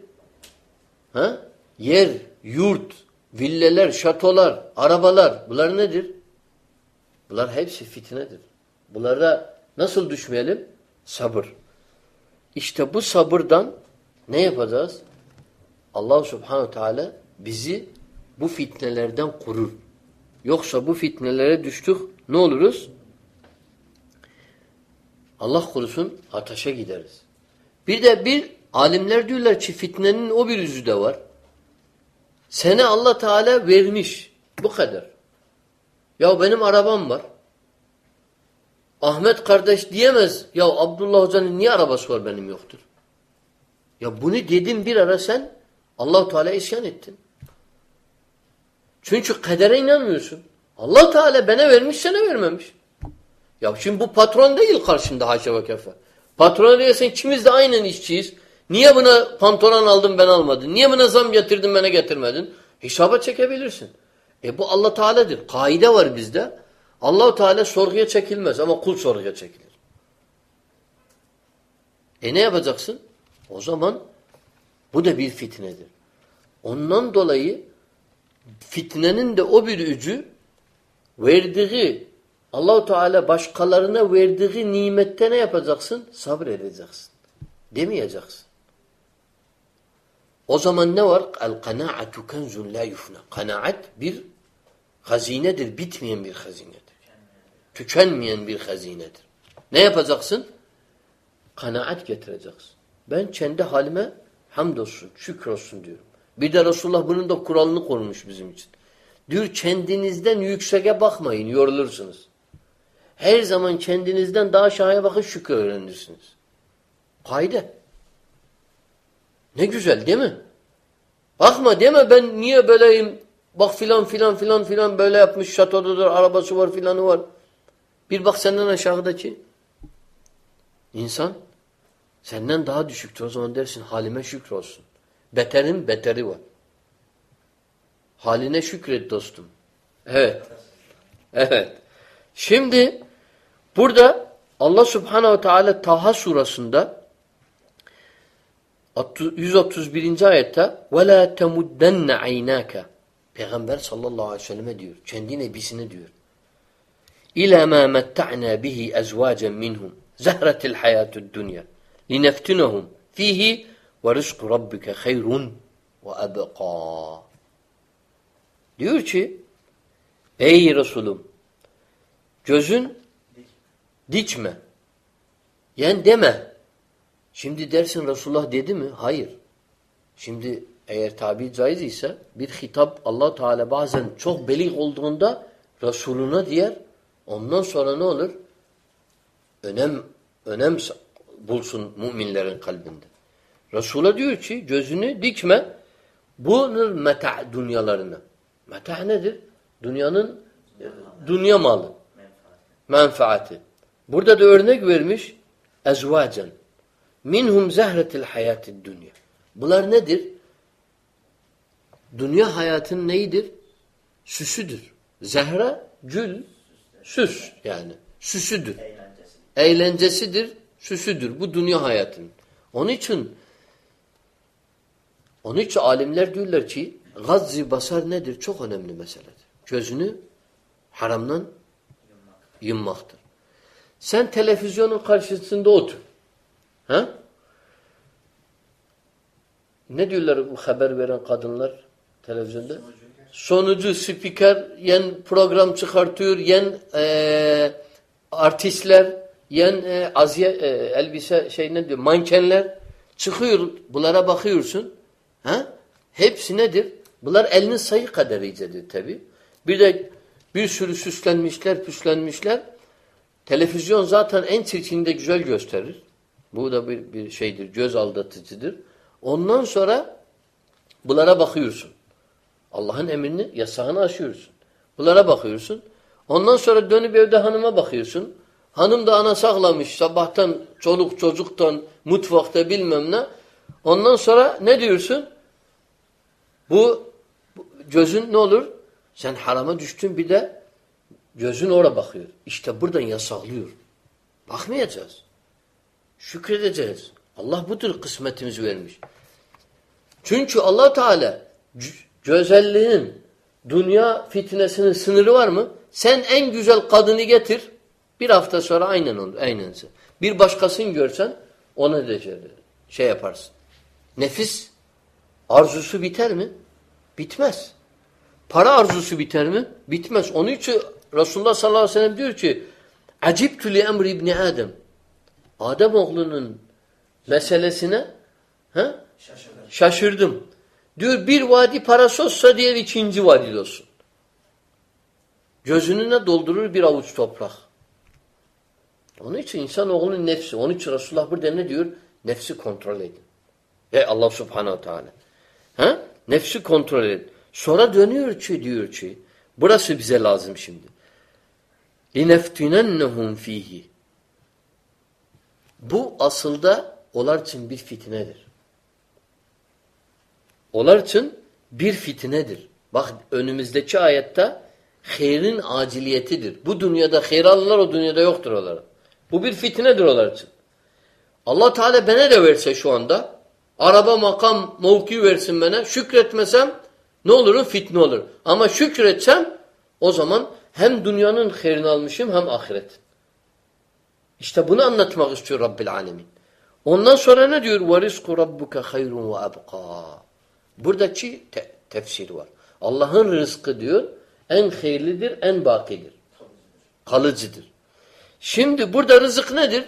Ha? Yer, yurt, villeler, şatolar, arabalar. Bunlar nedir? Bunlar hepsi fitnedir. Bunlara nasıl düşmeyelim? Sabır. İşte bu sabırdan ne yapacağız? Allah subhanehu teala bizi bu fitnelerden korur. Yoksa bu fitnelere düştük ne oluruz? Allah korusun ateşe gideriz. Bir de bir alimler diyorlar ki fitnenin o bir yüzü de var. Sene Allah Teala vermiş. Bu kadar. Ya benim arabam var. Ahmet kardeş diyemez. Ya Abdullah Hoca'nın niye arabası var benim yoktur? Ya bunu dedim bir ara sen allah Teala isyan ettin. Çünkü kadere inanmıyorsun. allah Teala bana vermiş sana vermemiş. Ya şimdi bu patron değil karşında haşa ve kefe. Patron diyorsan ikimiz de aynen işçiyiz. Niye buna pantolon aldın ben almadım? Niye buna zam getirdin bana getirmedin? Hesaba çekebilirsin. E bu Allah Teala'dır. Kaide var bizde. Allahu Teala sorguya çekilmez ama kul sorguya çekilir. E ne yapacaksın? O zaman bu da bir fitnedir. Ondan dolayı fitnenin de o bir ücü verdiği Allahu Teala başkalarına verdiği nimette ne yapacaksın? Sabredeceksin. Demeyeceksin. O zaman ne var? El kanaatu kenzun la yufna. Kanaat bir hazinedir. Bitmeyen bir hazinedir. Tükenmeyen bir hazinedir. Ne yapacaksın? Kanaat getireceksin. Ben kendi halime hamdolsun, şükrolsun diyorum. Bir de Resulullah bunun da kuralını korumuş bizim için. Diyor kendinizden yükseğe bakmayın, yorulursunuz. Her zaman kendinizden daha aşağıya bakın şükür öğrenirsiniz. Kaide. Ne güzel değil mi? Bakma deme ben niye böyleyim? Bak filan filan filan filan böyle yapmış şatodadır, arabası var filanı var. Bir bak senden aşağıdaki insan senden daha düşüktür. O zaman dersin halime şükür olsun. Beterin beteri var. Haline şükret dostum. Evet. Evet. Şimdi burada Allah Subhanahu Teala Taha surasında 131. ayette وَلَا تَمُدَّنَّ عَيْنَاكَ Peygamber sallallahu aleyhi ve selleme diyor. Kendi nebisine diyor. İlâ mâ metta'nâ bihi ezvâcen minhum zehretil hayâtud dünya lineftinehum fihi ve rizku rabbike hayrun ve ebqâ. Diyor ki ey Resulüm gözün dikme. Yani deme. Şimdi dersin Resulullah dedi mi? Hayır. Şimdi eğer tabi caiz ise bir hitap allah Teala bazen çok belik olduğunda Resuluna diyer. Ondan sonra ne olur? Önem önem bulsun müminlerin kalbinde. Resul'a diyor ki gözünü dikme. Bunun meta dünyalarına. Meta nedir? Dünyanın dünya malı. Menfaati. Burada da örnek vermiş ezvacen. Minhum zehretil hayatid dünya. Bunlar nedir? Dünya hayatın neyidir? Süsüdür. Zehra, gül, süs yani. Süsüdür. Eğlencesi. Eğlencesidir, süsüdür. Bu dünya hayatının. Onun için onun için alimler diyorlar ki gazzi basar nedir? Çok önemli meseledir. Gözünü haramdan yummaktır. Sen televizyonun karşısında otur. Ha? Ne diyorlar bu haber veren kadınlar televizyonda? Sonucu spiker, yen program çıkartıyor, yen e, artistler, yen e, aziye, e, elbise şey ne diyor, mankenler çıkıyor. Bunlara bakıyorsun. Ha? Hepsi nedir? Bunlar elinin sayı kadericedir tabi. Bir de bir sürü süslenmişler, püslenmişler. Televizyon zaten en çirkinde güzel gösterir. Bu da bir, bir şeydir, göz aldatıcıdır. Ondan sonra bunlara bakıyorsun. Allah'ın emrini, yasağını aşıyorsun. Bunlara bakıyorsun. Ondan sonra dönüp evde hanıma bakıyorsun. Hanım da ana saklamış sabahtan çoluk çocuktan mutfakta bilmem ne. Ondan sonra ne diyorsun? Bu, gözün ne olur? Sen harama düştün bir de gözün oraya bakıyor. İşte buradan yasaklıyor. Bakmayacağız. Şükredeceğiz. Allah budur kısmetimizi vermiş. Çünkü allah Teala güzelliğin, dünya fitnesinin sınırı var mı? Sen en güzel kadını getir, bir hafta sonra aynen olur, aynense. Bir başkasını görsen ona da şey yaparsın. Nefis arzusu biter mi? Bitmez. Para arzusu biter mi? Bitmez. Onun için Resulullah sallallahu aleyhi ve sellem diyor ki Acibtü li emri ibni Adem. Adem oğlunun meselesine he? şaşırdım. Diyor bir vadi parası olsa diğer ikinci vadi olsun. Gözünü ne doldurur bir avuç toprak. Onun için insan oğlunun nefsi. Onun için Resulullah burada ne diyor? Nefsi kontrol edin. Ey Allah subhanehu teala. Ha? Nefsi kontrol edin. Sonra dönüyor ki diyor ki burası bize lazım şimdi. İneftinennehum fihi. Bu aslında onlar için bir fitnedir. Onlar için bir fitnedir. Bak önümüzdeki ayette hayrin aciliyetidir. Bu dünyada hayır alırlar o dünyada yoktur onlara. Bu bir fitnedir onlar için. Allah Teala bana de verse şu anda araba makam mevki versin bana şükretmesem ne olurum? Fitne olur. Ama şükretsem o zaman hem dünyanın hayrini almışım hem ahiret. İşte bunu anlatmak istiyor Rabbil Alemin. Ondan sonra ne diyor? وَرِزْقُ رَبُّكَ خَيْرٌ وَأَبْقَى Buradaki te tefsir var. Allah'ın rızkı diyor en hayırlıdır, en bakidir. Kalıcıdır. Şimdi burada rızık nedir?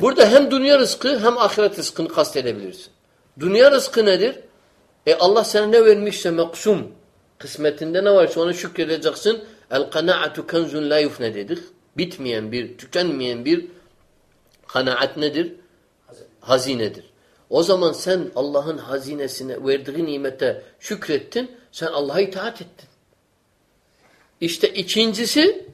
Burada hem dünya rızkı hem ahiret rızkını kastedebilirsin. Dünya rızkı nedir? E Allah sana ne vermişse meksum kısmetinde ne varsa ona şükredeceksin. El kanaatu kenzun la yufne dedik. Bitmeyen bir, tükenmeyen bir kanaat nedir? Hazinedir. O zaman sen Allah'ın hazinesine verdiği nimete şükrettin. Sen Allah'a itaat ettin. İşte ikincisi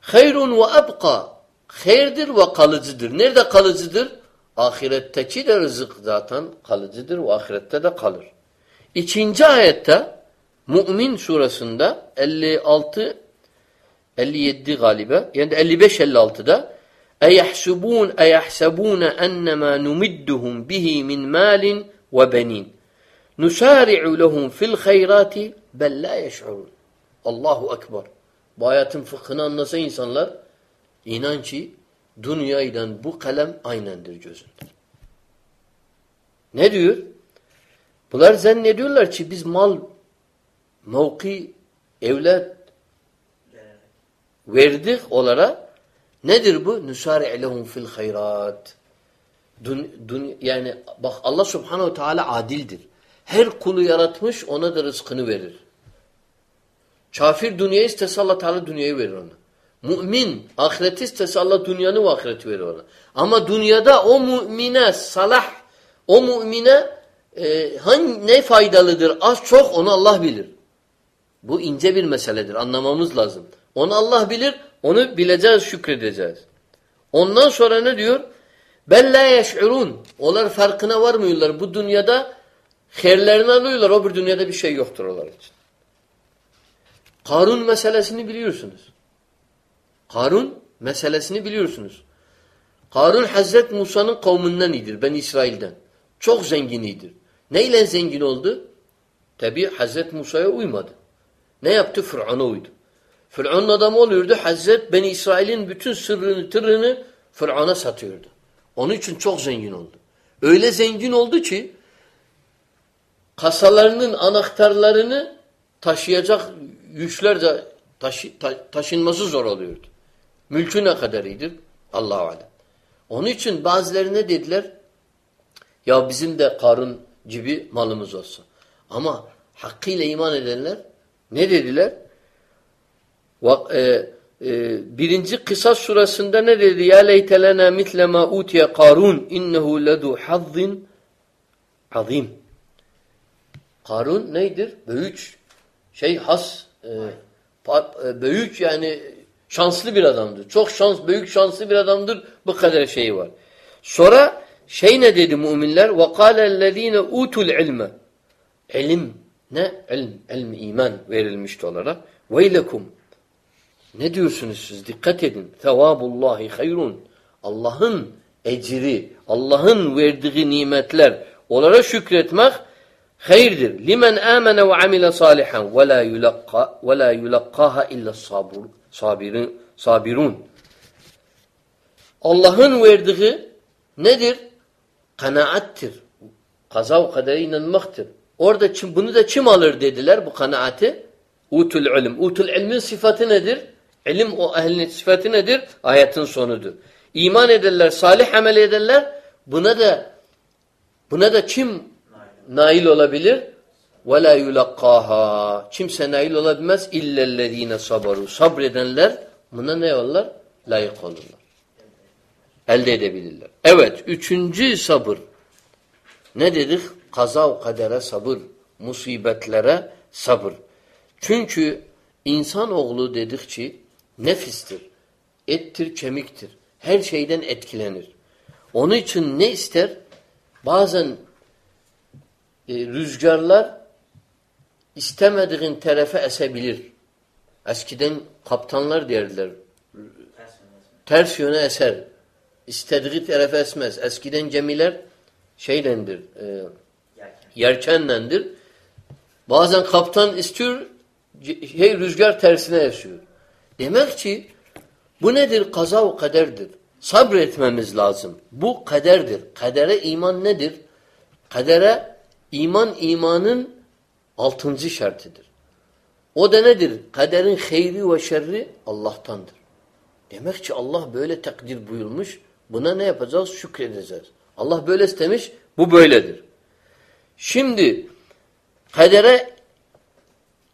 hayrun ve abqa. Hayırdır ve kalıcıdır. Nerede kalıcıdır? Ahiretteki de rızık zaten kalıcıdır ve ahirette de kalır. İkinci ayette Mü'min surasında 56 57 galiba yani 55 56'da eyahsubun eyahsabun enma numidduhum bihi min malin ve benin nusari'u lehum fil hayrati bel la yeş'urun. Allahu ekber. Bu ayetin fıkhını anlasa insanlar inan ki dünyayla bu kalem aynendir gözünde. Ne diyor? Bunlar zannediyorlar ki biz mal mevki, evlat verdik onlara. Nedir bu? Nusari lehum fil hayrat. Dün, dün, yani bak Allah subhanehu teala adildir. Her kulu yaratmış ona da rızkını verir. Kafir dünyayı istese Allah Teala dünyayı verir ona. Mümin ahireti istese Allah dünyanı ve ahireti verir ona. Ama dünyada o mümine salah, o mümine e, hangi, ne faydalıdır az çok onu Allah bilir. Bu ince bir meseledir. Anlamamız lazım. Onu Allah bilir. Onu bileceğiz, şükredeceğiz. Ondan sonra ne diyor? Ben la yeş'urun. Onlar farkına varmıyorlar. Bu dünyada herlerini alıyorlar. O bir dünyada bir şey yoktur onlar için. Karun meselesini biliyorsunuz. Karun meselesini biliyorsunuz. Karun Hazret Musa'nın kavminden idir. Ben İsrail'den. Çok zenginidir. Neyle zengin oldu? Tabi Hazret Musa'ya uymadı. Ne yaptı? Fır'ana uydu. Fır'an'ın adamı oluyordu. Hazret Beni İsrail'in bütün sırrını, tırını Fır'ana satıyordu. Onun için çok zengin oldu. Öyle zengin oldu ki kasalarının anahtarlarını taşıyacak yüzlerce taşı, ta, taşınması zor oluyordu. Mülkü ne kadar iyidir? Allah-u Alem. Onun için bazıları ne dediler? Ya bizim de Karun gibi malımız olsun. Ama hakkıyla iman edenler ne dediler? E, e, birinci kısas surasında ne dedi? Ya leytelena mitle ma utiye Karun innehu ledu hazzin azim. Karun neydir? Büyük şey has e, e, büyük yani şanslı bir adamdır. Çok şans, büyük şanslı bir adamdır. Bu kadar şey var. Sonra şey ne dedi müminler? Ve kâlellezîne utul ilme. İlim ne? İlm, ilm, iman verilmişti onlara. Veylekum. Ne diyorsunuz siz? Dikkat edin. Sevabullahi hayrun. Allah'ın ecri, Allah'ın verdiği nimetler, onlara şükretmek hayırdır. Limen amene ve amile salihan ve la yulakka ve la yulakkaha illa sabur sabirun sabirun. Allah'ın verdiği nedir? Kanaattir. Kaza ve kadere inanmaktır. Orada kim, bunu da kim alır dediler bu kanaati? Utul ilim. Utul ilmin sıfatı nedir? İlim o ehlinin sıfatı nedir? Ayetin sonudur. İman ederler, salih amel ederler. Buna da buna da kim nail olabilir? Ve la yulakkaha. Kimse nail olabilmez illellezine sabaru. Sabredenler buna ne olurlar? Layık olurlar. Elde edebilirler. Evet, üçüncü sabır. Ne dedik? Kaza kadere sabır, musibetlere sabır. Çünkü insan oğlu dedikçe nefistir, ettir, kemiktir. Her şeyden etkilenir. Onun için ne ister? Bazen e, rüzgarlar istemediğin tarafa esebilir. Eskiden kaptanlar derdiler. Ters yöne eser. İstediği tarafa esmez. Eskiden gemiler şeylendir, e, yerkenlendir. Bazen kaptan istiyor, şey, rüzgar tersine esiyor. Demek ki bu nedir? Kaza ve kaderdir. Sabretmemiz lazım. Bu kaderdir. Kadere iman nedir? Kadere iman imanın altıncı şartıdır. O da nedir? Kaderin hayri ve şerri Allah'tandır. Demek ki Allah böyle takdir buyurmuş. Buna ne yapacağız? Şükredeceğiz. Allah böyle istemiş. Bu böyledir. Şimdi kadere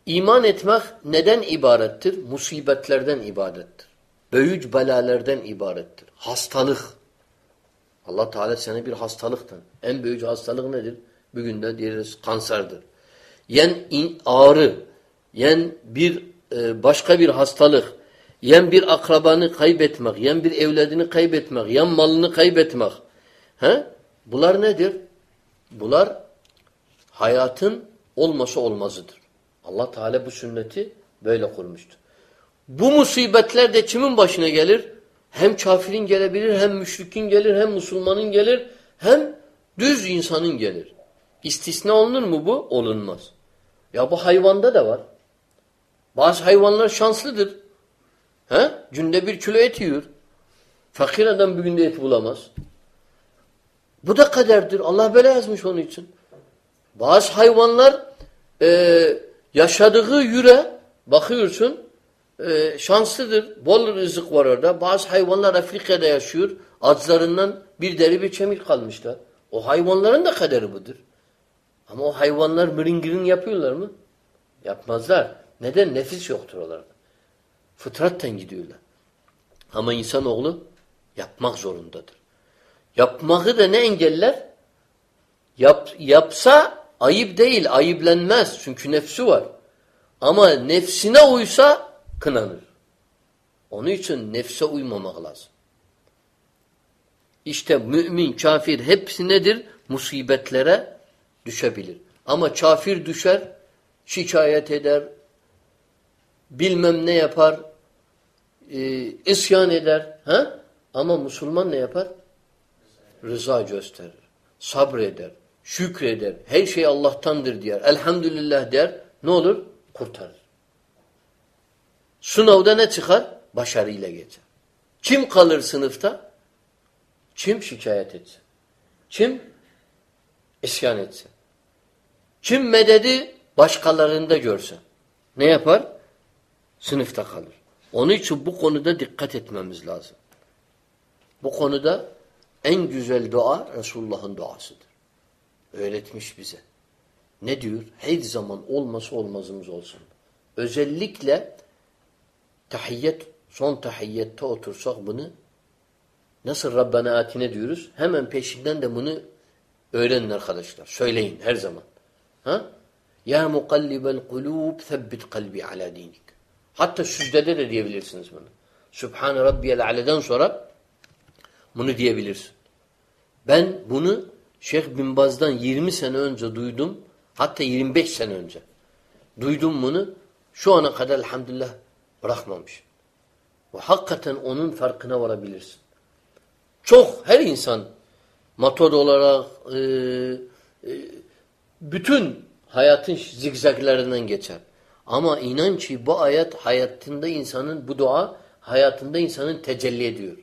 iman etmek neden ibarettir? Musibetlerden ibarettir. Böyüc belalardan ibarettir. Hastalık. Allah Teala sana bir hastalıktan. En büyük hastalık nedir? Bugün de diyoruz kanserdir. Yen in, ağrı, yen bir e, başka bir hastalık, yen bir akrabanı kaybetmek, yen bir evladını kaybetmek, yen malını kaybetmek. He? Bunlar nedir? Bunlar hayatın olması olmazıdır. Allah Teala bu sünneti böyle kurmuştur. Bu musibetler de kimin başına gelir? Hem kafirin gelebilir, hem müşrikin gelir, hem Müslümanın gelir, hem düz insanın gelir. İstisna olunur mu bu? Olunmaz. Ya bu hayvanda da var. Bazı hayvanlar şanslıdır. He? Günde bir kilo et yiyor. Fakir adam bir günde et bulamaz. Bu da kaderdir. Allah böyle yazmış onun için. Bazı hayvanlar e, yaşadığı yüre bakıyorsun e, şanslıdır. Bol rızık var orada. Bazı hayvanlar Afrika'da yaşıyor. Acılarından bir deri bir kemik kalmışlar. O hayvanların da kaderi budur. Ama o hayvanlar mıringirin yapıyorlar mı? Yapmazlar. Neden? Nefis yoktur onlarda. Fıtratten gidiyorlar. Ama insanoğlu yapmak zorundadır. Yapmakı da ne engeller? Yap, yapsa ayıp değil, ayıplenmez. Çünkü nefsi var. Ama nefsine uysa kınanır. Onun için nefse uymamak lazım. İşte mümin, kafir hepsi nedir? Musibetlere düşebilir. Ama kafir düşer, şikayet eder, bilmem ne yapar, e, isyan eder. Ha? Ama Müslüman ne yapar? Rıza gösterir, sabreder, şükreder, her şey Allah'tandır diyer, elhamdülillah der, ne olur? Kurtarır. Sınavda ne çıkar? Başarıyla geçer. Kim kalır sınıfta? Kim şikayet etsin? Kim isyan etsin? Kim mededi başkalarında görse? Ne yapar? Sınıfta kalır. Onun için bu konuda dikkat etmemiz lazım. Bu konuda en güzel dua Resulullah'ın duasıdır. Öğretmiş bize. Ne diyor? Her zaman olması olmazımız olsun. Özellikle tahiyyet, son tahiyyette otursak bunu nasıl Rabbena atine diyoruz? Hemen peşinden de bunu öğrenin arkadaşlar. Söyleyin her zaman. Ha? Ya mukallibel kulub sebbit kalbi ala dinik. Hatta sücdede de diyebilirsiniz bunu. Sübhane Rabbiyel Ale'den sonra bunu diyebilirsin. Ben bunu Şeyh Bin Baz'dan 20 sene önce duydum. Hatta 25 sene önce. Duydum bunu. Şu ana kadar elhamdülillah bırakmamış. Ve hakikaten onun farkına varabilirsin. Çok her insan matod olarak e, e, bütün hayatın zigzaglerinden geçer. Ama inan ki bu ayet hayatında insanın bu dua hayatında insanın tecelli ediyor.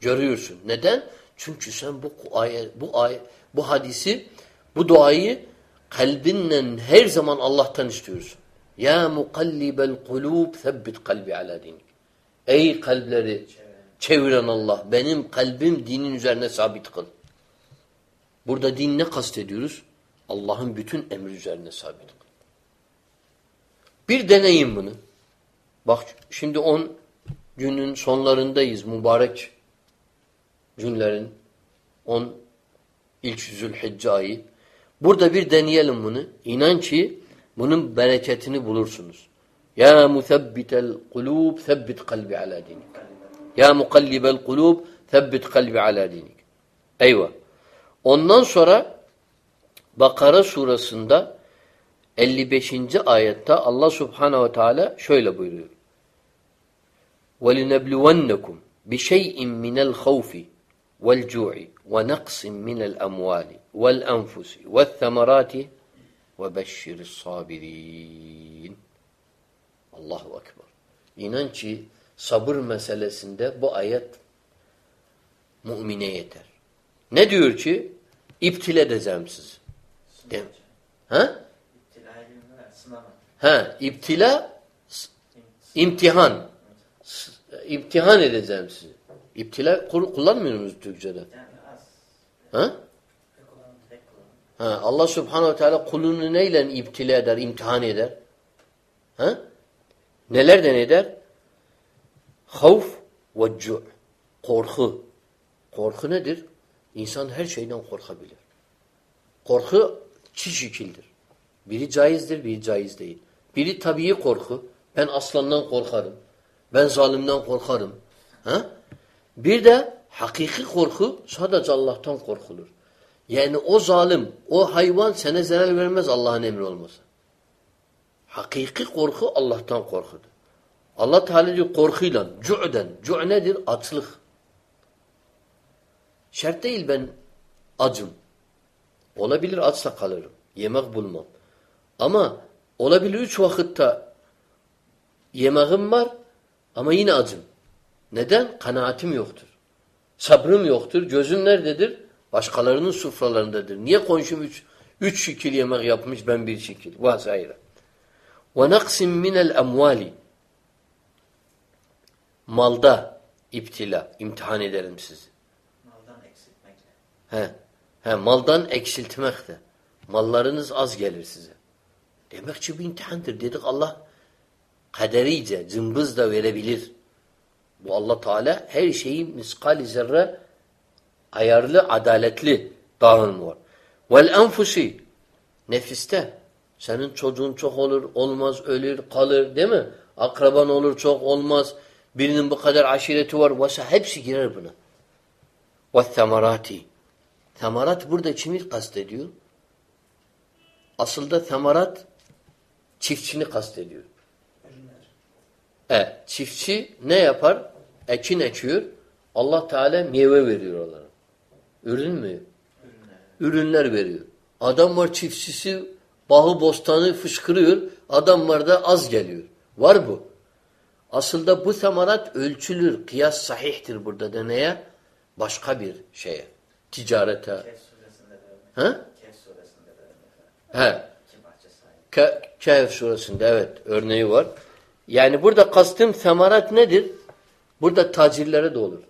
Görüyorsun. Neden? Çünkü sen bu ayet bu ayet bu hadisi bu duayı kalbinle her zaman Allah'tan istiyorsun. Ya mukallibel kulub sebbit kalbi ala dinik. Ey kalpleri çeviren Allah benim kalbim dinin üzerine sabit kıl. Burada din ne kastediyoruz? Allah'ın bütün emri üzerine sabit kıl. Bir deneyin bunu. Bak şimdi on günün sonlarındayız mübarek günlerin on ilk zülhicce ayı. Burada bir deneyelim bunu. İnan ki bunun bereketini bulursunuz. Ya musabbitel kulub sebbit kalbi ala dinik. Ya mukallibel kulub sebbit kalbi ala dinik. Eyvah. Ondan sonra Bakara surasında 55. ayette Allah subhanehu ve teala şöyle buyuruyor. وَلِنَبْلُوَنَّكُمْ بِشَيْءٍ مِنَ الْخَوْفِ وَالْجُوعِ وَنَقْصٍ مِنَ الْأَمْوَالِ وَالْأَنْفُسِ وَالثَّمَرَاتِ وَبَشِّرِ الصَّابِرِينَ Allahu Ekber. İnan ki sabır meselesinde bu ayet mümine yeter. Ne diyor ki? İptil edeceğim sizi. Değil mi? Ha? Ha, iptila imtihan. İmtihan edeceğim sizi. İptila kullanmıyor muyuz Türkçe'de? Ha? Ha, Allah subhanehu ve teala kulunu neyle iptila eder, imtihan eder? Ha? Nelerden eder? Havf ve cu' Korku. Korku nedir? İnsan her şeyden korkabilir. Korku şekildir. Biri caizdir, biri caiz değil. Biri tabii korku. Ben aslandan korkarım. Ben zalimden korkarım. Ha? Bir de hakiki korku sadece Allah'tan korkulur. Yani o zalim, o hayvan sana zarar vermez Allah'ın emri olmasa. Hakiki korku Allah'tan korkudur. Allah Teala diyor korkuyla, cu'den. Cu' nedir? Açlık. Şart değil ben acım. Olabilir açsa kalırım. Yemek bulmam. Ama olabilir üç vakitte yemeğim var ama yine acım. Neden? Kanaatim yoktur. Sabrım yoktur. Gözüm nerededir? Başkalarının sufralarındadır. Niye konşum üç, üç şekil yemek yapmış ben bir şekil? Vazayra. Ve naksim minel emvali. Malda iptila, imtihan ederim sizi. Maldan eksiltmekle. He, he maldan eksiltmek de. Mallarınız az gelir size. Demek ki bir imtihandır. Dedik Allah kaderice, cımbız da verebilir. Bu Allah Teala her şeyi miskal zerre ayarlı, adaletli var. Vel enfusi nefiste senin çocuğun çok olur, olmaz, ölür, kalır değil mi? Akraban olur, çok olmaz. Birinin bu kadar aşireti var. Vasa hepsi girer buna. Ve semarati. Semarat burada kimi kastediyor? Aslında semarat çiftçini kastediyor. E, çiftçi ne yapar? Ekin ekiyor. Allah Teala meyve veriyor onlara. Ürün mü? Ürünler. Veriyor. Adam var çiftçisi bağı bostanı fışkırıyor. Adam var da az geliyor. Var bu. Aslında bu semarat ölçülür. Kıyas sahihtir burada da neye? Başka bir şeye. Ticarete. Kehf suresinde de örnek. Ha? Kehf suresinde de. He. Ke Kehf suresinde evet örneği var. Yani burada kastım semarat nedir? Burada tacirlere de olur.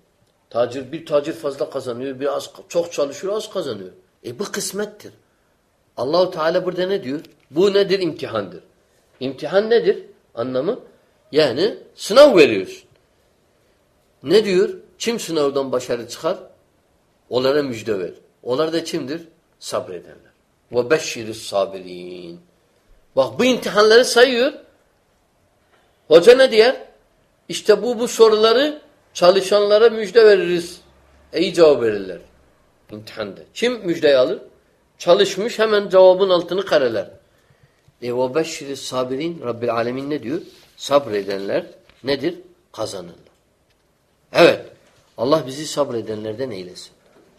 Tacir bir tacir fazla kazanıyor, bir az çok çalışıyor, az kazanıyor. E bu kısmettir. Allahu Teala burada ne diyor? Bu nedir? İmtihandır. İmtihan nedir? Anlamı? Yani sınav veriyorsun. Ne diyor? Kim sınavdan başarı çıkar? Onlara müjde ver. Onlar da kimdir? Sabredenler. Ve beşşiriz sabirin. Bak bu imtihanları sayıyor. Hoca ne diyor? İşte bu bu soruları çalışanlara müjde veririz. İyi cevap verirler. İmtihanda. Kim müjdeyi alır? Çalışmış hemen cevabın altını kareler. E ve beşşiriz sabirin Rabbil alemin ne diyor? Sabredenler nedir? Kazanırlar. Evet. Allah bizi sabredenlerden eylesin.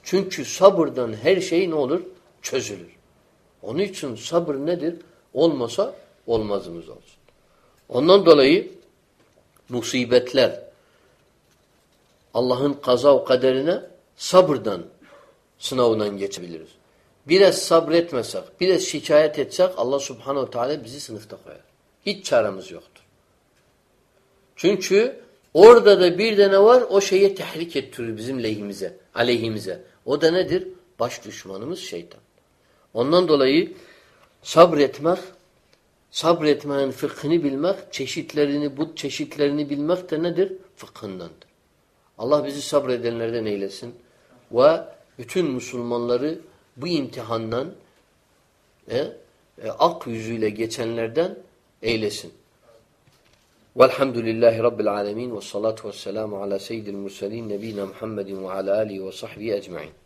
Çünkü sabırdan her şey ne olur? Çözülür. Onun için sabır nedir? Olmasa olmazımız olsun. Ondan dolayı musibetler Allah'ın kaza ve kaderine sabırdan sınavından geçebiliriz. Biraz sabretmesek, biraz şikayet etsek Allah subhanehu teala bizi sınıfta koyar. Hiç çaremiz yoktur. Çünkü orada da bir de ne var? O şeye tehrik ettirir bizim lehimize, aleyhimize. O da nedir? Baş düşmanımız şeytan. Ondan dolayı sabretmek, sabretmenin fıkhını bilmek, çeşitlerini, bu çeşitlerini bilmek de nedir? Fıkhındandır. Allah bizi sabredenlerden eylesin. Ve bütün Müslümanları bu imtihandan e, e, ak yüzüyle geçenlerden eylesin. Velhamdülillahi Rabbil alemin ve salatu ve selamu ala seyyidil murselin nebina Muhammedin ve ala alihi ve sahbihi ecma'in.